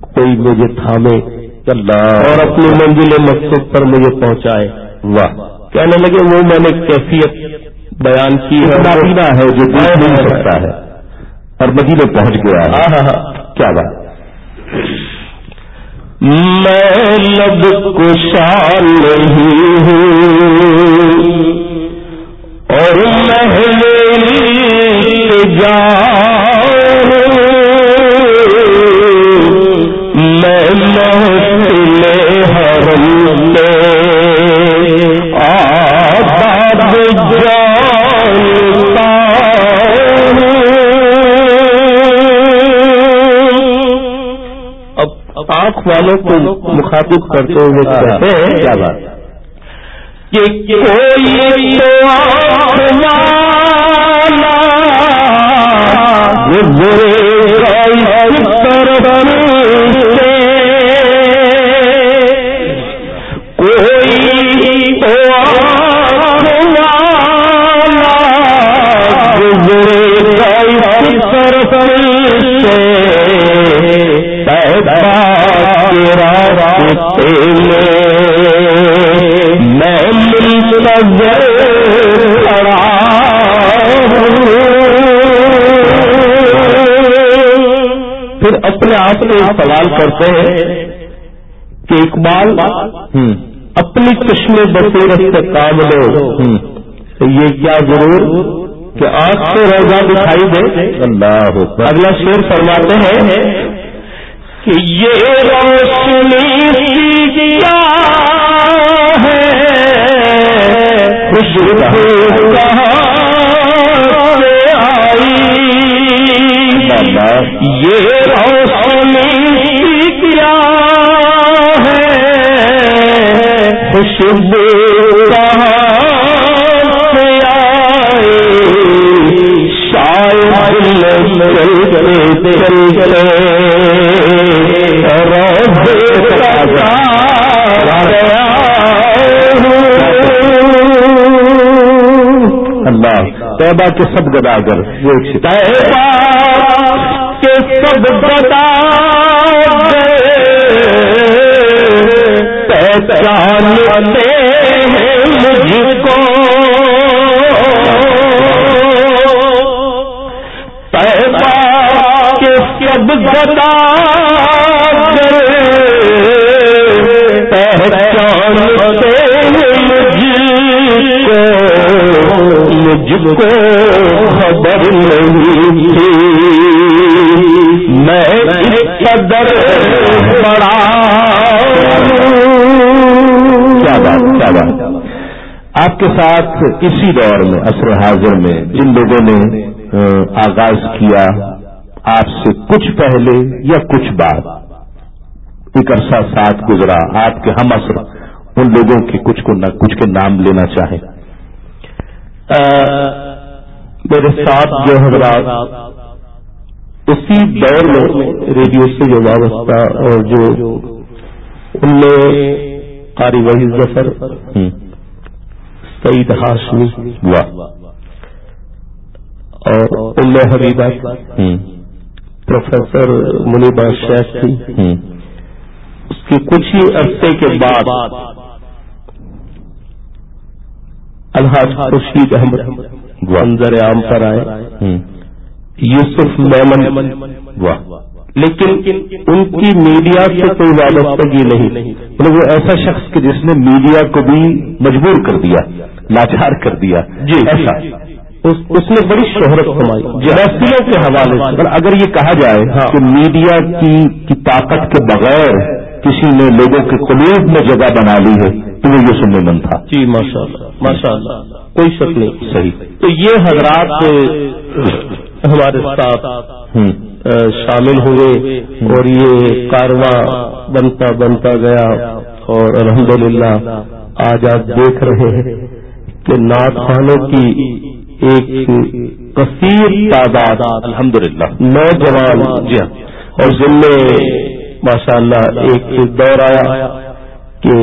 کوئی مجھے تھامے اور اپنی منزل مقصد پر مجھے پہنچائے۔ واہ۔ کہنے لگے وہ میں نے کیفیت بیان کی ہے۔ نابینا ہے جو نہیں سکتا ہے۔ اور مدینے پہنچ گیا ہے۔ ہاں ہاں ہاں کیا بات۔ میں لب کشا نہیں ہوں۔ اور محل جا میں محفل حرم میں آباد جانتا اب آنکھ والوں کو مخاطب کرتے ہوئے کہتے ہیں، کیا بات کہ کوئی طرف پھر اپنے آپ سے سوال کرتے ہیں کہ اقبال اپنی چشم بصیرت سے کام لو۔ یہ کیا ضرور کہ آنکھ سے روزہ دکھائی دے۔ اللہ اگلا شیر فرماتے ہیں کہ یہ روشنی ہے خوشبو۔ یہ روشنی کیا ہے۔ خوشبو طیبہ کے سب گداگر وہ طیبہ کے سب گدا پہچانتے ہیں مجھ کو طیبہ کے سب گدا پہچانتے مجھ کو مجھ کو خبر نہیں تھی میں قدر بڑا کیا بات کیا بات۔ آپ کے ساتھ اسی دور میں، عصر حاضر میں جن لوگوں نے آغاز کیا آپ سے کچھ پہلے یا کچھ بعد؟ ایک عرصہ ساتھ گزرا آپ کے ہم اثر ان لوگوں کے کچھ کو نہ، کچھ کے نام لینا چاہیں۔ میرے ساتھ جو حضرات اسی دور میں ریڈیو سے جو وابستہ اور جو ان میں قاری وحید ظفر سعید ہاشمی اور ام حبیبہ پروفیسر منیبا شیخ تھی۔ اس کے کچھ ہی عرصے کے بعد الحاظ خورشید احمد منظر عام پر آئے۔ یوسف میمن لیکن ان کی میڈیا سے کوئی وابستگی نہیں۔ مطلب وہ ایسا شخص کہ جس نے میڈیا کو بھی مجبور کر دیا لاچار کر دیا۔ جی ایسا۔ اس نے بڑی شہرت کمائی۔ جراسیوں کے حوالے سے اگر یہ کہا جائے ہاں۔ کہ میڈیا کی طاقت کے بغیر کسی نے لوگوں کے قلوب میں جگہ بنا لی ہے تو وہ یہ سننے من تھا۔ جی ماشاء اللہ ماشاء اللہ کوئی شک نہیں۔ صحیح۔ تو یہ حضرات ہمارے ساتھ شامل ہوئے اور یہ کارواں بنتا بنتا گیا اور الحمدللہ آج آپ دیکھ رہے ہیں کہ نعت خانوں کی ایک کثیر تعداد الحمدللہ نوجوان جی ہاں اور جن میں ماشاء اللہ ایک دور آیا کہ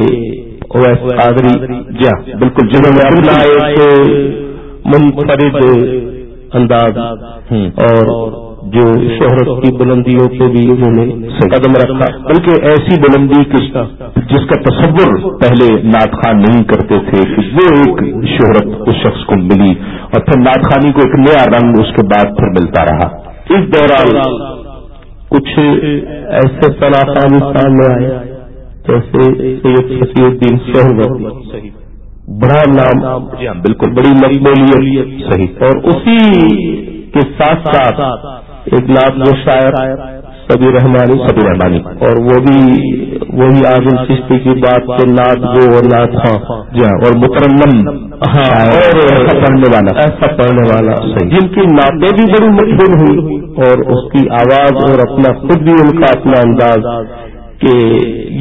قادری جی ہاں بالکل جنہوں نے اپنا ایک منفرد انداز اور جو شہرت کی بلندیوں پہ بھی انہوں نے قدم رکھا۔ بلکہ ایسی بلندی جس کا تصور پہلے ناد خان نہیں کرتے تھے وہ ایک شہرت اس شخص کو ملی اور پھر ناد خانی کو ایک نیا رنگ اس کے بعد پھر ملتا رہا۔ اس دوران کچھ ایسے خان سامنے آئے، جیسے سید فصیح الدین شہر بڑا نام جی ہاں بالکل بڑی مقبولیت صحیح۔ اور اسی کے ساتھ ساتھ ایک لاکھ جو شاعر سبی رحمانی سبی رحمانی اور وہ بھی وہی آزم سستی کی بات کے نعت وہ اور نعت ہاں۔ جی ہاں اور مترنم ہاں اور ایسا پڑھنے والا۔ ایسا پڑھنے والا جن کی نعتیں بھی بڑی مشہور ہوئی اور اس کی آواز اور اپنا خود بھی ان کا اپنا انداز کہ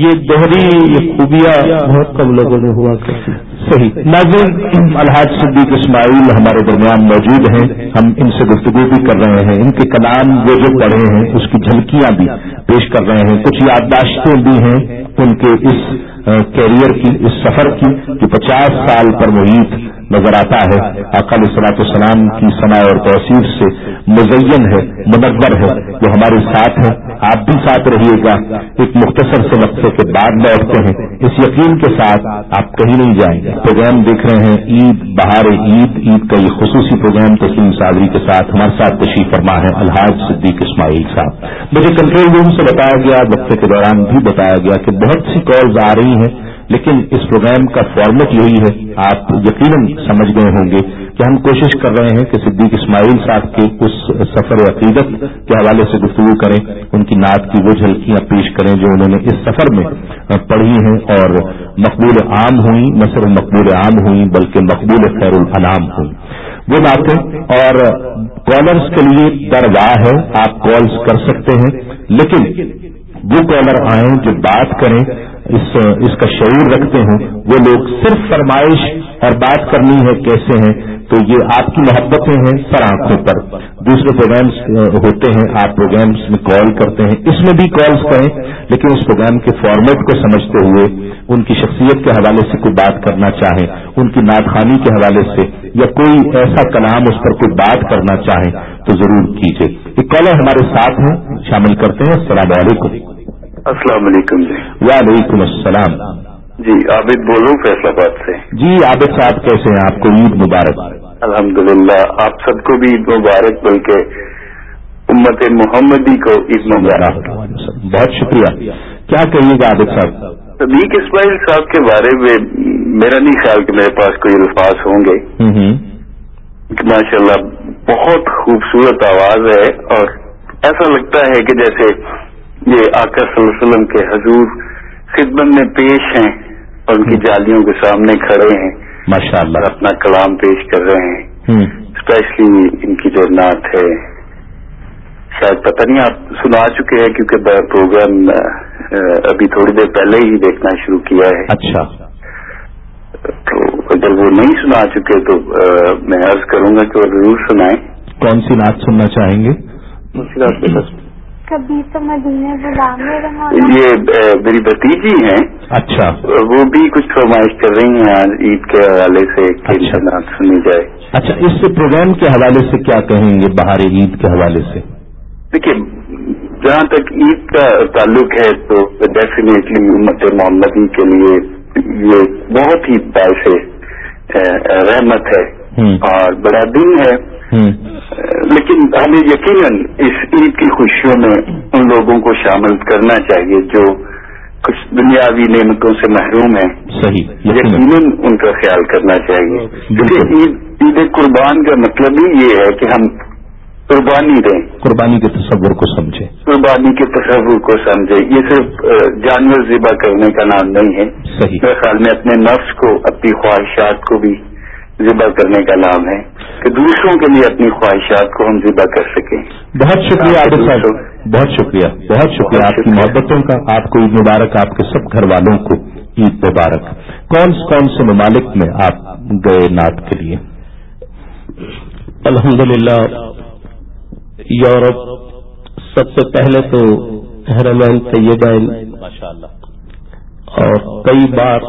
یہ دوہری یہ خوبیاں بہت کم لوگوں نے ہوا کرتی صحیح۔ ناظرین الحاظ صدیق اسماعیل ہمارے درمیان موجود ہیں۔ ہم ان سے گفتگو بھی کر رہے ہیں۔ ان کے کلام وہ جو پڑھے ہیں اس کی جھلکیاں بھی پیش کر رہے ہیں۔ کچھ یادداشتیں بھی ہیں ان کے اس کیریئر کی اس سفر کی جو پچاس سال پر محیط نظر آتا ہے۔ اقال صلاحت السلام کی ثنا اور توسیع سے مزین ہے منور ہے، وہ ہمارے ساتھ ہیں۔ آپ بھی ساتھ رہیے گا۔ ایک مختصر سے وقفے کے بعد لوٹتے ہیں۔ اس یقین کے ساتھ آپ کہیں نہیں جائیں۔ گے پروگرام دیکھ رہے ہیں۔ عید، بہار عید عید کا یہ خصوصی پروگرام تسلیم صادری کے ساتھ ہمارے ساتھ تشریف فرما ہے الحاظ صدیق اسماعیل صاحب۔ مجھے کنٹرول روم سے بتایا گیا، وقفے کے دوران بھی بتایا گیا کہ بہت سی کالز آ رہی ہیں۔ لیکن اس پروگرام کا فارمیٹ یہی ہے، آپ یقیناً سمجھ گئے ہوں گے کہ ہم کوشش کر رہے ہیں کہ صدیق اسماعیل صاحب کے اس سفر عقیدت کے حوالے سے گفتگو کریں، ان کی نعت کی وہ جھلکیاں پیش کریں جو انہوں نے اس سفر میں پڑھی ہیں اور مقبول عام ہوئی نہ صرف مقبول عام ہوئی بلکہ مقبول خیر الانام ہوئی وہ باتیں اور کالرز کے لیے درگاہ ہے، آپ کالز کر سکتے ہیں، لیکن وہ کالر آئیں جو بات کریں، اس اس کا شعور رکھتے ہوں وہ لوگ صرف فرمائش اور بات کرنی ہے کیسے ہیں تو یہ آپ کی محبتیں ہیں سر آنکھوں پر۔ دوسرے پروگرامس ہوتے ہیں آپ پروگرامس میں کال کرتے ہیں۔ اس میں بھی کالز کریں لیکن اس پروگرام کے فارمیٹ کو سمجھتے ہوئے ان کی شخصیت کے حوالے سے کوئی بات کرنا چاہیں ان کی نادخانی کے حوالے سے یا کوئی ایسا کلام اس پر کوئی بات کرنا چاہیں تو ضرور کیجیے یہ کالر ہمارے ساتھ ہیں شامل کرتے ہیں۔ السلام علیکم۔ السلام علیکم جی۔ وعلیکم السلام۔ جی عابد بولوں فیصلہ آباد سے۔ جی عابد صاحب کیسے ہیں؟ آپ کو عید مبارک۔ الحمدللہ آپ سب کو بھی عید مبارک بلکہ امت محمدی کو عید مبارک۔ بہت شکریہ۔ کیا کہیے گا عابد صاحب؟ صدیق اسماعیل صاحب کے بارے میں میرا نہیں خیال کہ میرے پاس کوئی الفاظ ہوں گے۔ ماشاء اللہ بہت خوبصورت آواز ہے اور ایسا لگتا ہے کہ جیسے یہ آکر صلی اللہ علیہ وسلم کے حضور خدمت میں پیش ہیں۔ اور ان کی جالیوں کے سامنے کھڑے ہیں ماشاء اللہ اپنا کلام پیش کر رہے ہیں۔ اسپیشلی ان کی جو نعت ہے۔ شاید پتہ نہیں آپ سنا چکے ہیں کیونکہ پروگرام ابھی تھوڑی دیر پہلے ہی دیکھنا شروع کیا ہے۔ اچھا۔ تو اگر وہ نہیں سنا چکے تو میں عرض کروں گا کہ وہ ضرور سنائیں۔ کون سی نعت سننا چاہیں گے؟ کبھی تو مدینے بلا یہ میری بتیجی ہیں۔ اچھا۔ وہ بھی کچھ فرمائش کر رہی ہیں آج عید کے حوالے سے اچھا۔ سنی جائے۔ اچھا اس سے پروگرام کے حوالے سے کیا کہیں گے؟ بہار عید کے حوالے سے۔ دیکھیے جہاں تک عید کا تعلق ہے تو ڈیفینیٹلی امت محمدی کے لیے یہ بہت ہی باعث رحمت ہے۔ اور بڑا دن ہے۔ لیکن ہمیں یقیناً اس عید کی خوشیوں میں ان لوگوں کو شامل کرنا چاہیے جو کچھ دنیاوی نعمتوں سے محروم ہیں. صحیح. یقیناً ان کا خیال کرنا چاہیے. کیونکہ عید عید قربان کا مطلب ہی یہ ہے کہ ہم قربانی دیں. قربانی کے تصور کو سمجھے قربانی کے تصور کو سمجھے یہ صرف جانور ذبح کرنے کا نام نہیں ہے. میرے خیال میں اپنے نفس کو اپنی خواہشات کو بھی ذبح کرنے کا نام ہے کہ دوسروں کے لیے اپنی خواہشات کو ہم ذبح کر سکیں۔ بہت شکریہ عابد صاحب۔ بہت شکریہ بہت شکریہ۔ آپ کی محبتوں کا آپ کو عید مبارک آپ کے سب گھر والوں کو عید مبارک۔ کون کون سے ممالک میں آپ گئے نعت کے لیے؟ الحمد للہ یورپ سب سے پہلے تو حرمین طیبین۔ اور کئی بار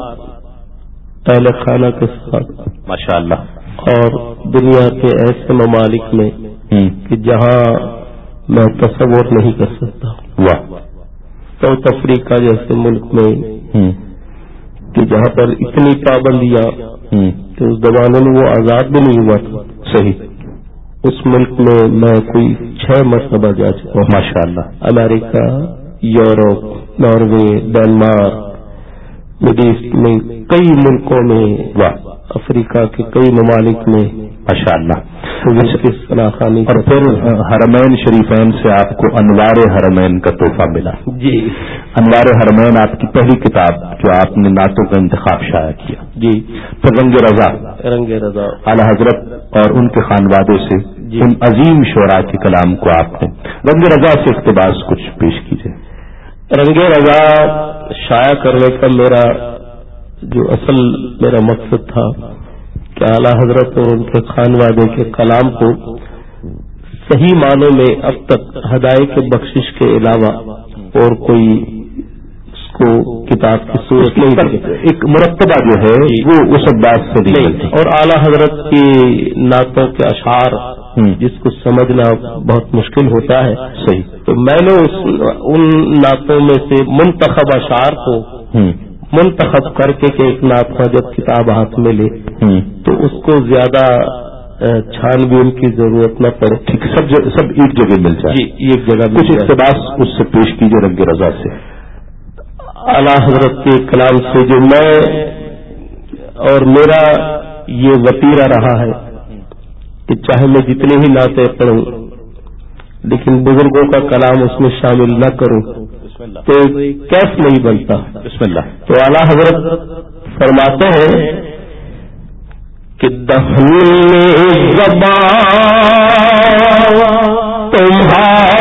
اہل خانہ کے ساتھ۔ ماشاء اللہ اور دنیا کے ایسے ممالک میں کہ جہاں میں تصور نہیں کر سکتا۔ واہ۔ ساؤتھ افریقہ جیسے ملک میں کہ جہاں پر اتنی پابندیاں کہ اس زمانے میں وہ آزاد بھی نہیں ہوا تھا۔ صحیح۔ اس ملک میں میں کوئی چھ مرتبہ جا چکا ہوں۔ ماشاء اللہ امریکہ Europe Norway Denmark Middle East میں کئی ملکوں میں افریقہ کے کئی ممالک میں ماشاء اللہ خانی اور پھر حرمین شریفین سے آپ کو انوار حرمین کا تحفہ ملا۔ جی۔ انوار حرمین آپ کی پہلی کتاب جو آپ نے نعتوں کا انتخاب شائع کیا۔ جی۔ پھر رنگ رضا۔ رنگ رضا۔ اعلی حضرت اور ان کے خانوادے سے جی۔ ان عظیم شعراء کے کلام کو آپ نے رنگ رضا سے اقتباس کچھ پیش کیجیے۔ رنگ رضا شائع کرنے کا میرا، جو اصل میرا مقصد تھا کہ اعلی حضرت اور ان کے خانوادے کے کلام کو صحیح معنوں میں اب تک ہدایت کے بخشش کے علاوہ اور کوئی کو کتاب کی صورت نہیں ایک مرتبہ جو ہے جی۔ وہ اس بات سے نہیں اور اعلی حضرت کی نعتوں کے اشعار جس کو سمجھنا بہت مشکل ہوتا ہے۔ صحیح۔ تو میں نے ان نعتوں میں سے منتخب اشعار کو منتخب کر کے کہ ایک نعت کا جب کتاب ہاتھ میں لے تو اس کو زیادہ چھان بین کی ضرورت نہ پڑے۔ ٹھیک سب سب ایک جگہ مل جائے۔ جی ایک جگہ کچھ اقتباس اس سے پیش کیجیے رنگ رضا سے۔ اعلی حضرت کے کلام سے جو میں اور میرا یہ وطیرہ رہا ہے کہ چاہے میں جتنے ہی ناطے پڑھوں لیکن بزرگوں کا کلام اس میں شامل نہ کروں تو کیس نہیں بنتا۔ بسم اللہ تو اعلیٰ حضرت فرماتے ہیں کہ دہن زبان کیا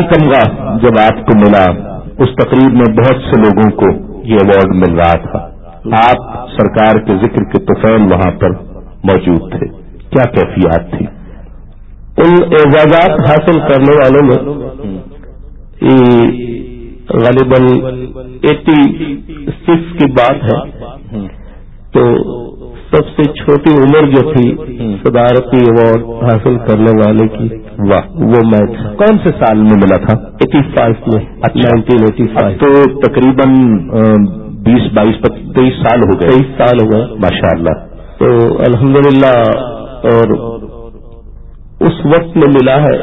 صدارتی تمغہ جب آپ کو ملا۔ اس تقریب میں بہت سے لوگوں کو یہ ایوارڈ مل رہا تھا۔ آپ سرکار کے ذکر کے توفیل وہاں پر موجود تھے۔ کیا کیفیات تھی ان اعزازات حاصل کرنے والوں میں غالباً ایٹی سکس کی بات ہے۔ تو سب سے چھوٹی عمر جو تھی صدارتی ایوارڈ حاصل کرنے والے کی واہ وہ میں تھا کون سے سال میں ملا تھا؟ ایٹی فائیو میں نائنٹین ایٹی فائیو۔ تو تقریباً بیس بائیس تیئیس سال ہو گئے۔ تیئیس سال ہو گئے۔ ماشاء اللہ تو الحمدللہ اور اس وقت میں ملا ہے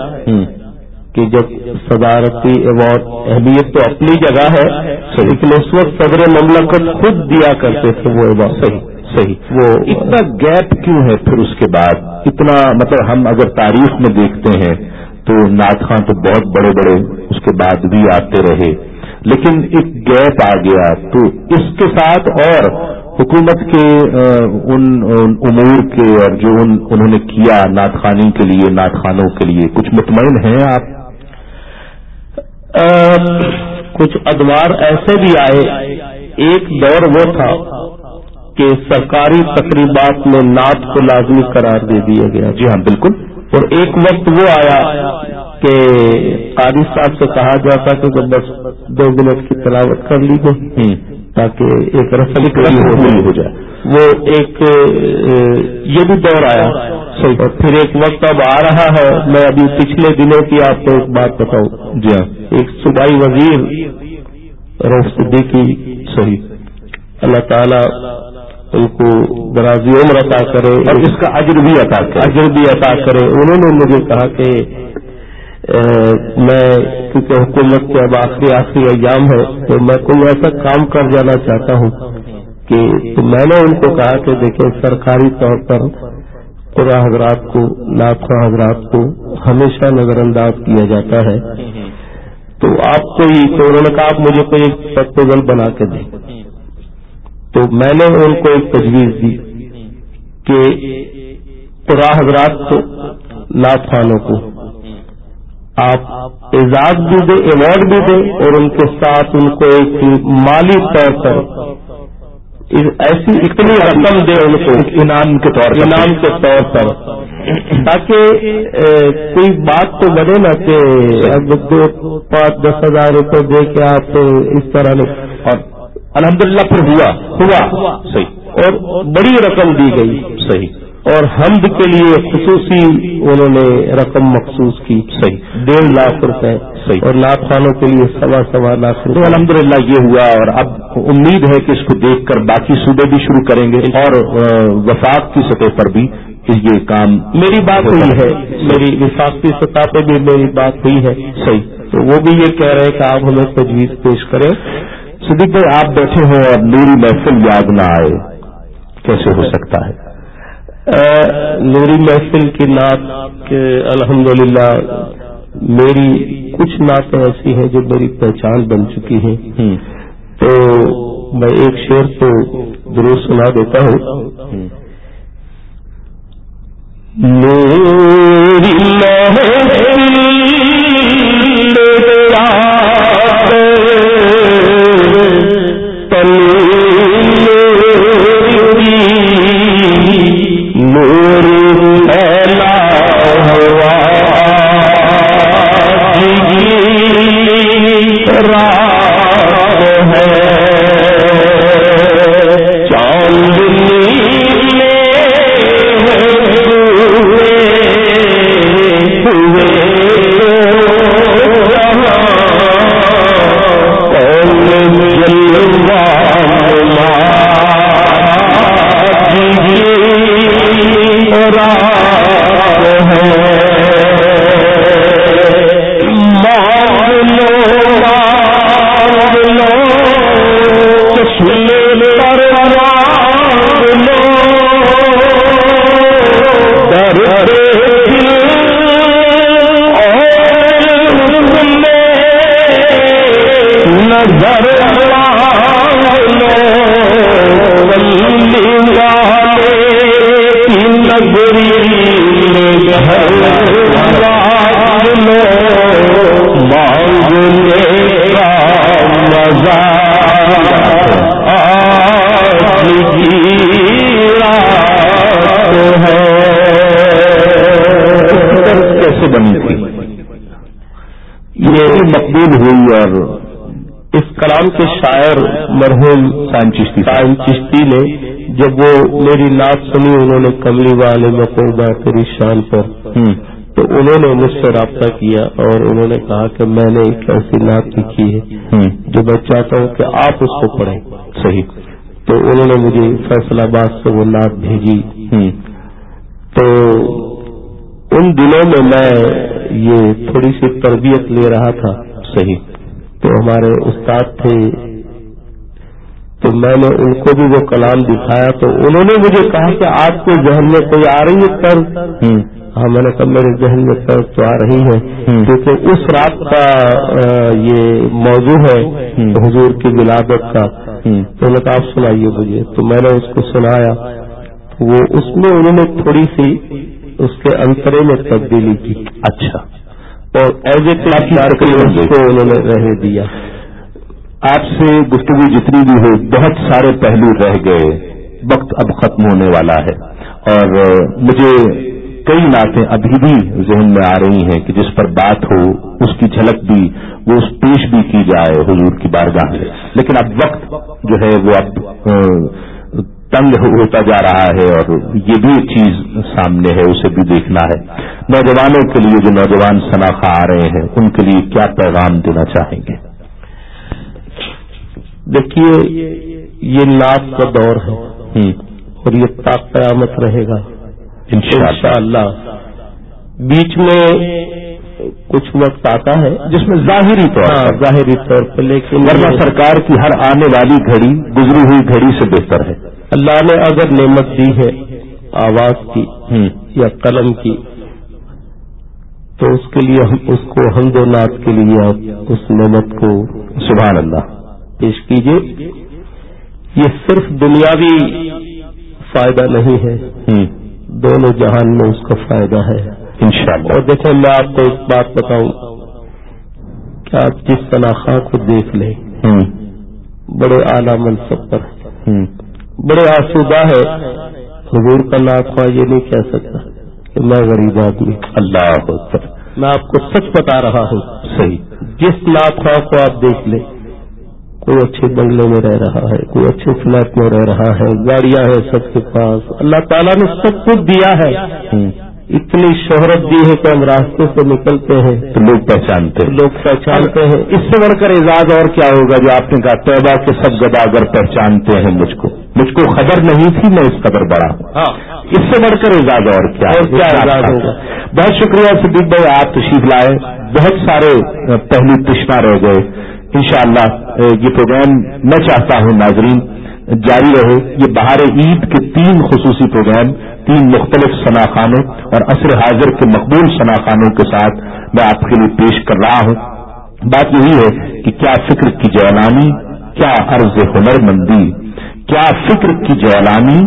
کہ جب صدارتی ایوارڈ اہمیت تو اپنی جگہ ہے لیکن اس وقت صدر مملکت خود دیا کرتے تھے وہ ایوارڈ۔ صحیح۔ صحیح. وہ اتنا گیپ کیوں ہے پھر اس کے بعد؟ اتنا مطلب ہم اگر تاریخ میں دیکھتے ہیں تو نات خان تو بہت بڑے بڑے اس کے بعد بھی آتے رہے. لیکن ایک گیپ آ گیا تو اس کے ساتھ اور حکومت کے ان امور کے اور جو ان انہوں نے کیا نعت خانی کے لیے نعت خانوں کے لیے کچھ مطمئن ہیں آپ؟ کچھ ادوار ایسے بھی آئے ایک دور وہ تھا کہ سرکاری تقریبات میں نعت کو لازمی قرار دے دیا گیا۔ جی ہاں بالکل۔ اور ایک وقت وہ آیا کہ قاری صاحب سے کہا جاتا کہ جب بس دو منٹ کی تلاوت کر لی گئی تاکہ ایک رسم ہو جائے۔ وہ ایک یہ بھی دور آیا۔ اور پھر ایک وقت اب آ رہا ہے۔ میں ابھی پچھلے دنوں کی آپ کو ایک بات بتاؤں۔ جی ہاں۔ ایک صوبائی وزیر روف صدیقی صحیح۔ اللہ تعالی ان کو درازی عمر عطا کرے، اور اس کا اجر بھی عطا کرے۔ اجر بھی عطا کرے۔ انہوں نے مجھے کہا کہ میں کیونکہ حکومت کے اب آخری آخری ایام ہے، تو میں کوئی ایسا کام کر جانا چاہتا ہوں کہ میں نے ان کو کہا کہ دیکھیں، سرکاری طور پر قرآ حضرات کو لاکھوں حضرات کو ہمیشہ نظر انداز کیا جاتا ہے۔ تو آپ کوئی، تو انہوں نے کہا، آپ مجھے کوئی پرپوزل بنا کے دیں۔ تو میں نے ان کو ایک تجویز دی کہ قرا حضرات کو خانوں کو آپ اعزاز بھی دیں ایوارڈ بھی دیں اور ان کے ساتھ ان کو ایک مالی طور پر ایسی اتنی رقم دے ان کو انعام کے طور انعام کے طور پر۔ تاکہ کوئی بات تو بنے نا کہ دو پانچ دس ہزار روپے دے کے آپ اس طرح اور الحمدللہ پھر ہوا ہوا صحیح۔ اور بڑی رقم دی گئی صحیح۔ اور حمد کے لیے خصوصی انہوں نے رقم مخصوص کی صحیح۔ ڈیڑھ لاکھ روپے صحیح۔ اور لاکھ خانوں کے لیے سوا سوا لاکھ روپے۔ الحمد للہ یہ ہوا اور اب امید ہے کہ اس کو دیکھ کر باقی صوبے بھی شروع کریں گے۔ اور وفاق کی سطح پر بھی یہ کام میری بات ہوئی ہے۔ میری وفاقی سطح پہ بھی میری بات ہوئی ہے۔ صحیح۔ تو وہ بھی یہ کہہ رہے ہیں کہ آپ ہمیں تجویز پیش کریں۔ صدیق بھائی آپ بیٹھے ہوں اور نوری محفل یاد نہ آئے کیسے ہو سکتا ہے؟ نوری محفل کی نعت الحمد للہ میری کچھ نعتیں ایسی ہیں جو میری پہچان بن چکی ہیں۔ تو میں ایک شعر تو ضرور سنا دیتا ہوں۔ میری ہوئے مرحوم سائن چشتی چشتی نے جب وہ میری نعت سنی انہوں نے کملی والے مقوبہ تیری شان پر۔ تو انہوں نے مجھ سے رابطہ کیا اور انہوں نے کہا کہ میں نے ایک ایسی نعت لکھی ہے جو میں چاہتا ہوں کہ آپ اس کو پڑھیں۔ صحیح۔ تو انہوں نے مجھے فیصلہ آباد سے وہ نعت بھیجی۔ تو ان دنوں میں میں یہ تھوڑی سی تربیت لے رہا تھا۔ صحیح۔ تو ہمارے استاد تھے تو میں نے ان کو بھی وہ کلام دکھایا تو انہوں نے مجھے کہا کہ آپ کے ذہن میں کوئی آ رہی ہے طرز ہاں میں نے کہا میرے ذہن میں طرز تو آ رہی ہے۔ کیونکہ اس رات کا یہ موضوع ہے حضور کی ولادت کا۔ تو نے کہا آپ سنائیے مجھے۔ تو میں نے اس کو سنایا۔ وہ اس میں انہوں نے تھوڑی سی اس کے انترے میں تبدیلی کی۔ اچھا۔ اور ایز اے کو انہوں نے رہنے دیا۔ آپ سے گفتگو جتنی بھی ہو بہت سارے پہلو رہ گئے۔ وقت اب ختم ہونے والا ہے۔ اور مجھے کئی نعتیں ابھی بھی ذہن میں آ رہی ہیں کہ جس پر بات ہو، اس کی جھلک بھی، وہ پیش بھی کی جائے حضور کی بارگاہ میں۔ لیکن اب وقت جو ہے، وہ اب تنگ ہوتا جا رہا ہے اور یہ بھی ایک چیز سامنے ہے، اسے بھی دیکھنا ہے۔ نوجوانوں کے لیے جو نوجوان شناخہ آ رہے ہیں، ان کے لیے کیا پیغام دینا چاہیں گے؟ دیکھیے یہ ناپ کا دور ہے۔ اور یہ تا قیامت رہے گا۔ انشاءاللہ۔ اللہ بیچ میں کچھ وقت آتا ہے۔ جس میں ظاہری طور ہاں پر ظاہری طور پہ لیکن ورنہ سرکار کی ہر آنے والی گھڑی گزری ہوئی گھڑی سے بہتر ہے۔ اللہ نے اگر نعمت دی ہے آواز کی یا قلم کی تو اس کے لیے اس کو حمد و نعت کے لیے آپ اس نعمت کو۔ سبحان اللہ۔ پیش کیجیے یہ صرف دنیاوی فائدہ نہیں ہے۔ دونوں جہان میں اس کا فائدہ ہے۔ انشاءاللہ۔ اور دیکھیں میں آپ کو ایک بات بتاؤں کہ آپ جس تنخواہ کو دیکھ لیں بڑے اعلیٰ منصب پر۔ بڑے آسودہ ہے۔ حضور کا ناخواہ یہ نہیں کہہ سکتا کہ میں غریب آدمی۔ اللہ میں آپ کو سچ بتا رہا ہوں۔ صحیح۔ جس ناخواہ کو آپ دیکھ لیں کوئی اچھے بنگلے میں رہ رہا ہے کوئی اچھے فلیٹ میں رہ رہا ہے گاڑیاں ہیں سب کے پاس۔ اللہ تعالیٰ نے سب کچھ دیا ہے۔ اتنی شہرت دی ہے کہ ہم راستے سے نکلتے ہیں۔ تو لوگ پہچانتے ہیں۔ لوگ پہچانتے ہیں۔ اس سے بڑھ کر اعزاز اور کیا ہوگا جو آپ نے کہا؟ طیبہ کے سب گداگر پہچانتے ہیں مجھ کو۔ مجھ کو خبر نہیں تھی میں اس قدر بڑا ہوں۔ ہاں۔ اس سے بڑھ کر اعزاز اور کیا اور کیا اعزاز ہوگا؟ بہت شکریہ صدیق بھائی آپ تشریف لائے۔ بہت سارے پہلو تشنا رہ گئے۔ انشاءاللہ یہ پروگرام میں چاہتا ہوں ناظرین، جاری رہے۔ یہ بہار عید کے تین خصوصی پروگرام، تین مختلف شناخانوں اور عصر حاضر کے مقبول شناخانوں کے ساتھ میں آپ کے لیے پیش کر رہا ہوں۔ بات یہی ہے کہ کیا فکر کی جیلانی کیا عرض ہنر مندی کیا فکر کی جیلانی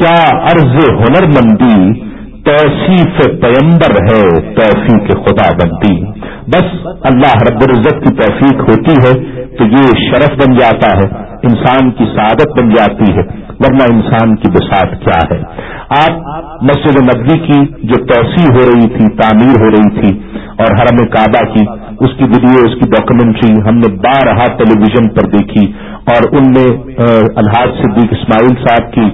کیا عرض ہنر مندی توصیف پیمبر ہے توفیق خدا بندی۔ بس اللہ رب العزت کی توفیق ہوتی ہے تو یہ شرف بن جاتا ہے، انسان کی سعادت بن جاتی ہے، ورنہ انسان کی بساط کیا ہے۔ آپ مسجد نبوی کی جو توسیع ہو رہی تھی، تعمیر ہو رہی تھی اور حرم کعبہ کی، اس کی ویڈیو، اس کی ڈاکومنٹری ہم نے بارہا ٹیلی ویژن پر دیکھی اور ان میں الحاظ صدیق اسماعیل صاحب کی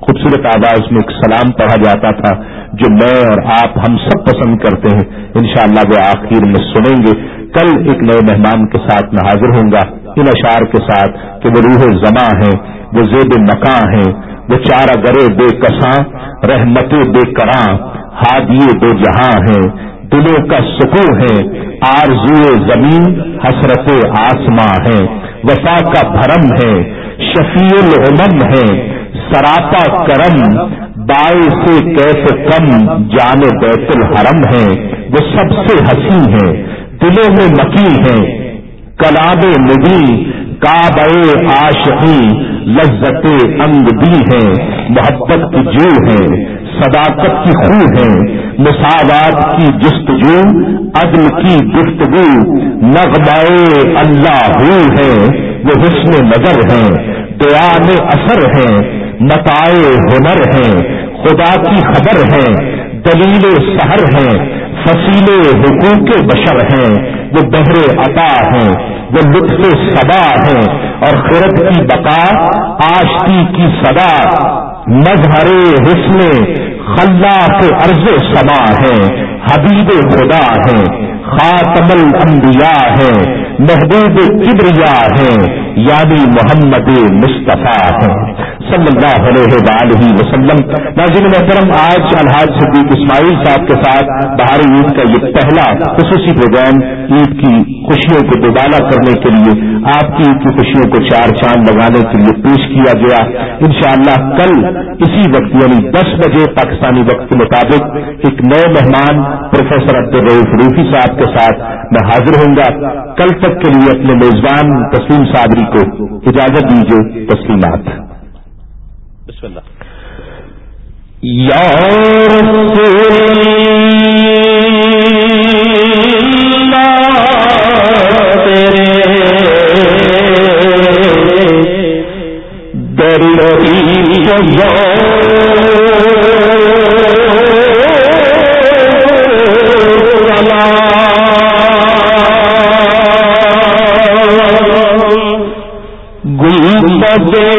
خوبصورت آواز میں ایک سلام پڑھا جاتا تھا۔ جو میں اور آپ ہم سب پسند کرتے ہیں۔ انشاءاللہ وہ آخر میں سنیں گے۔ کل ایک نئے مہمان کے ساتھ میں حاضر ہوں گا۔ ان اشار کے ساتھ کہ وہ روح زماں ہیں، وہ زیب مکاں ہیں، وہ چارہ گرے بے کساں، رحمت بے کراں ہادیے بے جہاں ہیں۔ دلوں کا سکون ہے، آرزو زمین حسرت آسماں ہے وفا کا بھرم ہے، شفیع العمم ہے سراپا کرم بائے سے کیسے کم جان بیت الحرم ہے، وہ سب سے حسین ہے، دلوں میں مکی ہے۔ کلاب نبی کابے آشقی لذت انگ بھی ہے۔ محبت کی جو ہے، صداقت کی خو ہے۔ مساوات کی جستجو، عدل کی گفتگو نغمائے اللہ ہو ہے۔ وہ حسن نظر ہیں دیان اثر ہیں متائے ہنر ہیں، خدا کی خبر ہیں، دلیل سحر ہیں، فصیل حقوق بشر ہیں، وہ بہر عطا ہیں، وہ لطف صدا ہیں، اور خرد کی بقا، آشتی کی صدا، مظہر حسن خلا کے عرض سما ہیں، حبیب خدا ہیں، خاتم الانبیاء ہیں محبوب کبریا ہیں یعنی محمد مصطفیٰ ہیں۔ صلی اللہ علیہ وآلہ وسلم۔ ناظرین محترم، آج الحاظ صدیق اسماعیل صاحب کے ساتھ بہاری عید کا یہ پہلا خصوصی پروگرام عید کی خوشیوں کو دوبالا کرنے کے لیے، آپ کی عید کی خوشیوں کو چار چاند لگانے کے لیے پیش کیا گیا۔ انشاءاللہ کل اسی وقت یعنی دس بجے پاکستانی وقت کے مطابق، ایک نئے مہمان پروفیسر عبد الروف روفی صاحب کے ساتھ میں حاضر ہوں گا۔ کل تک کے لیے اپنے میزبان تسلیم صابری کو اجازت دیجیے تسلیمات۔ بسم اللہ۔ دے۔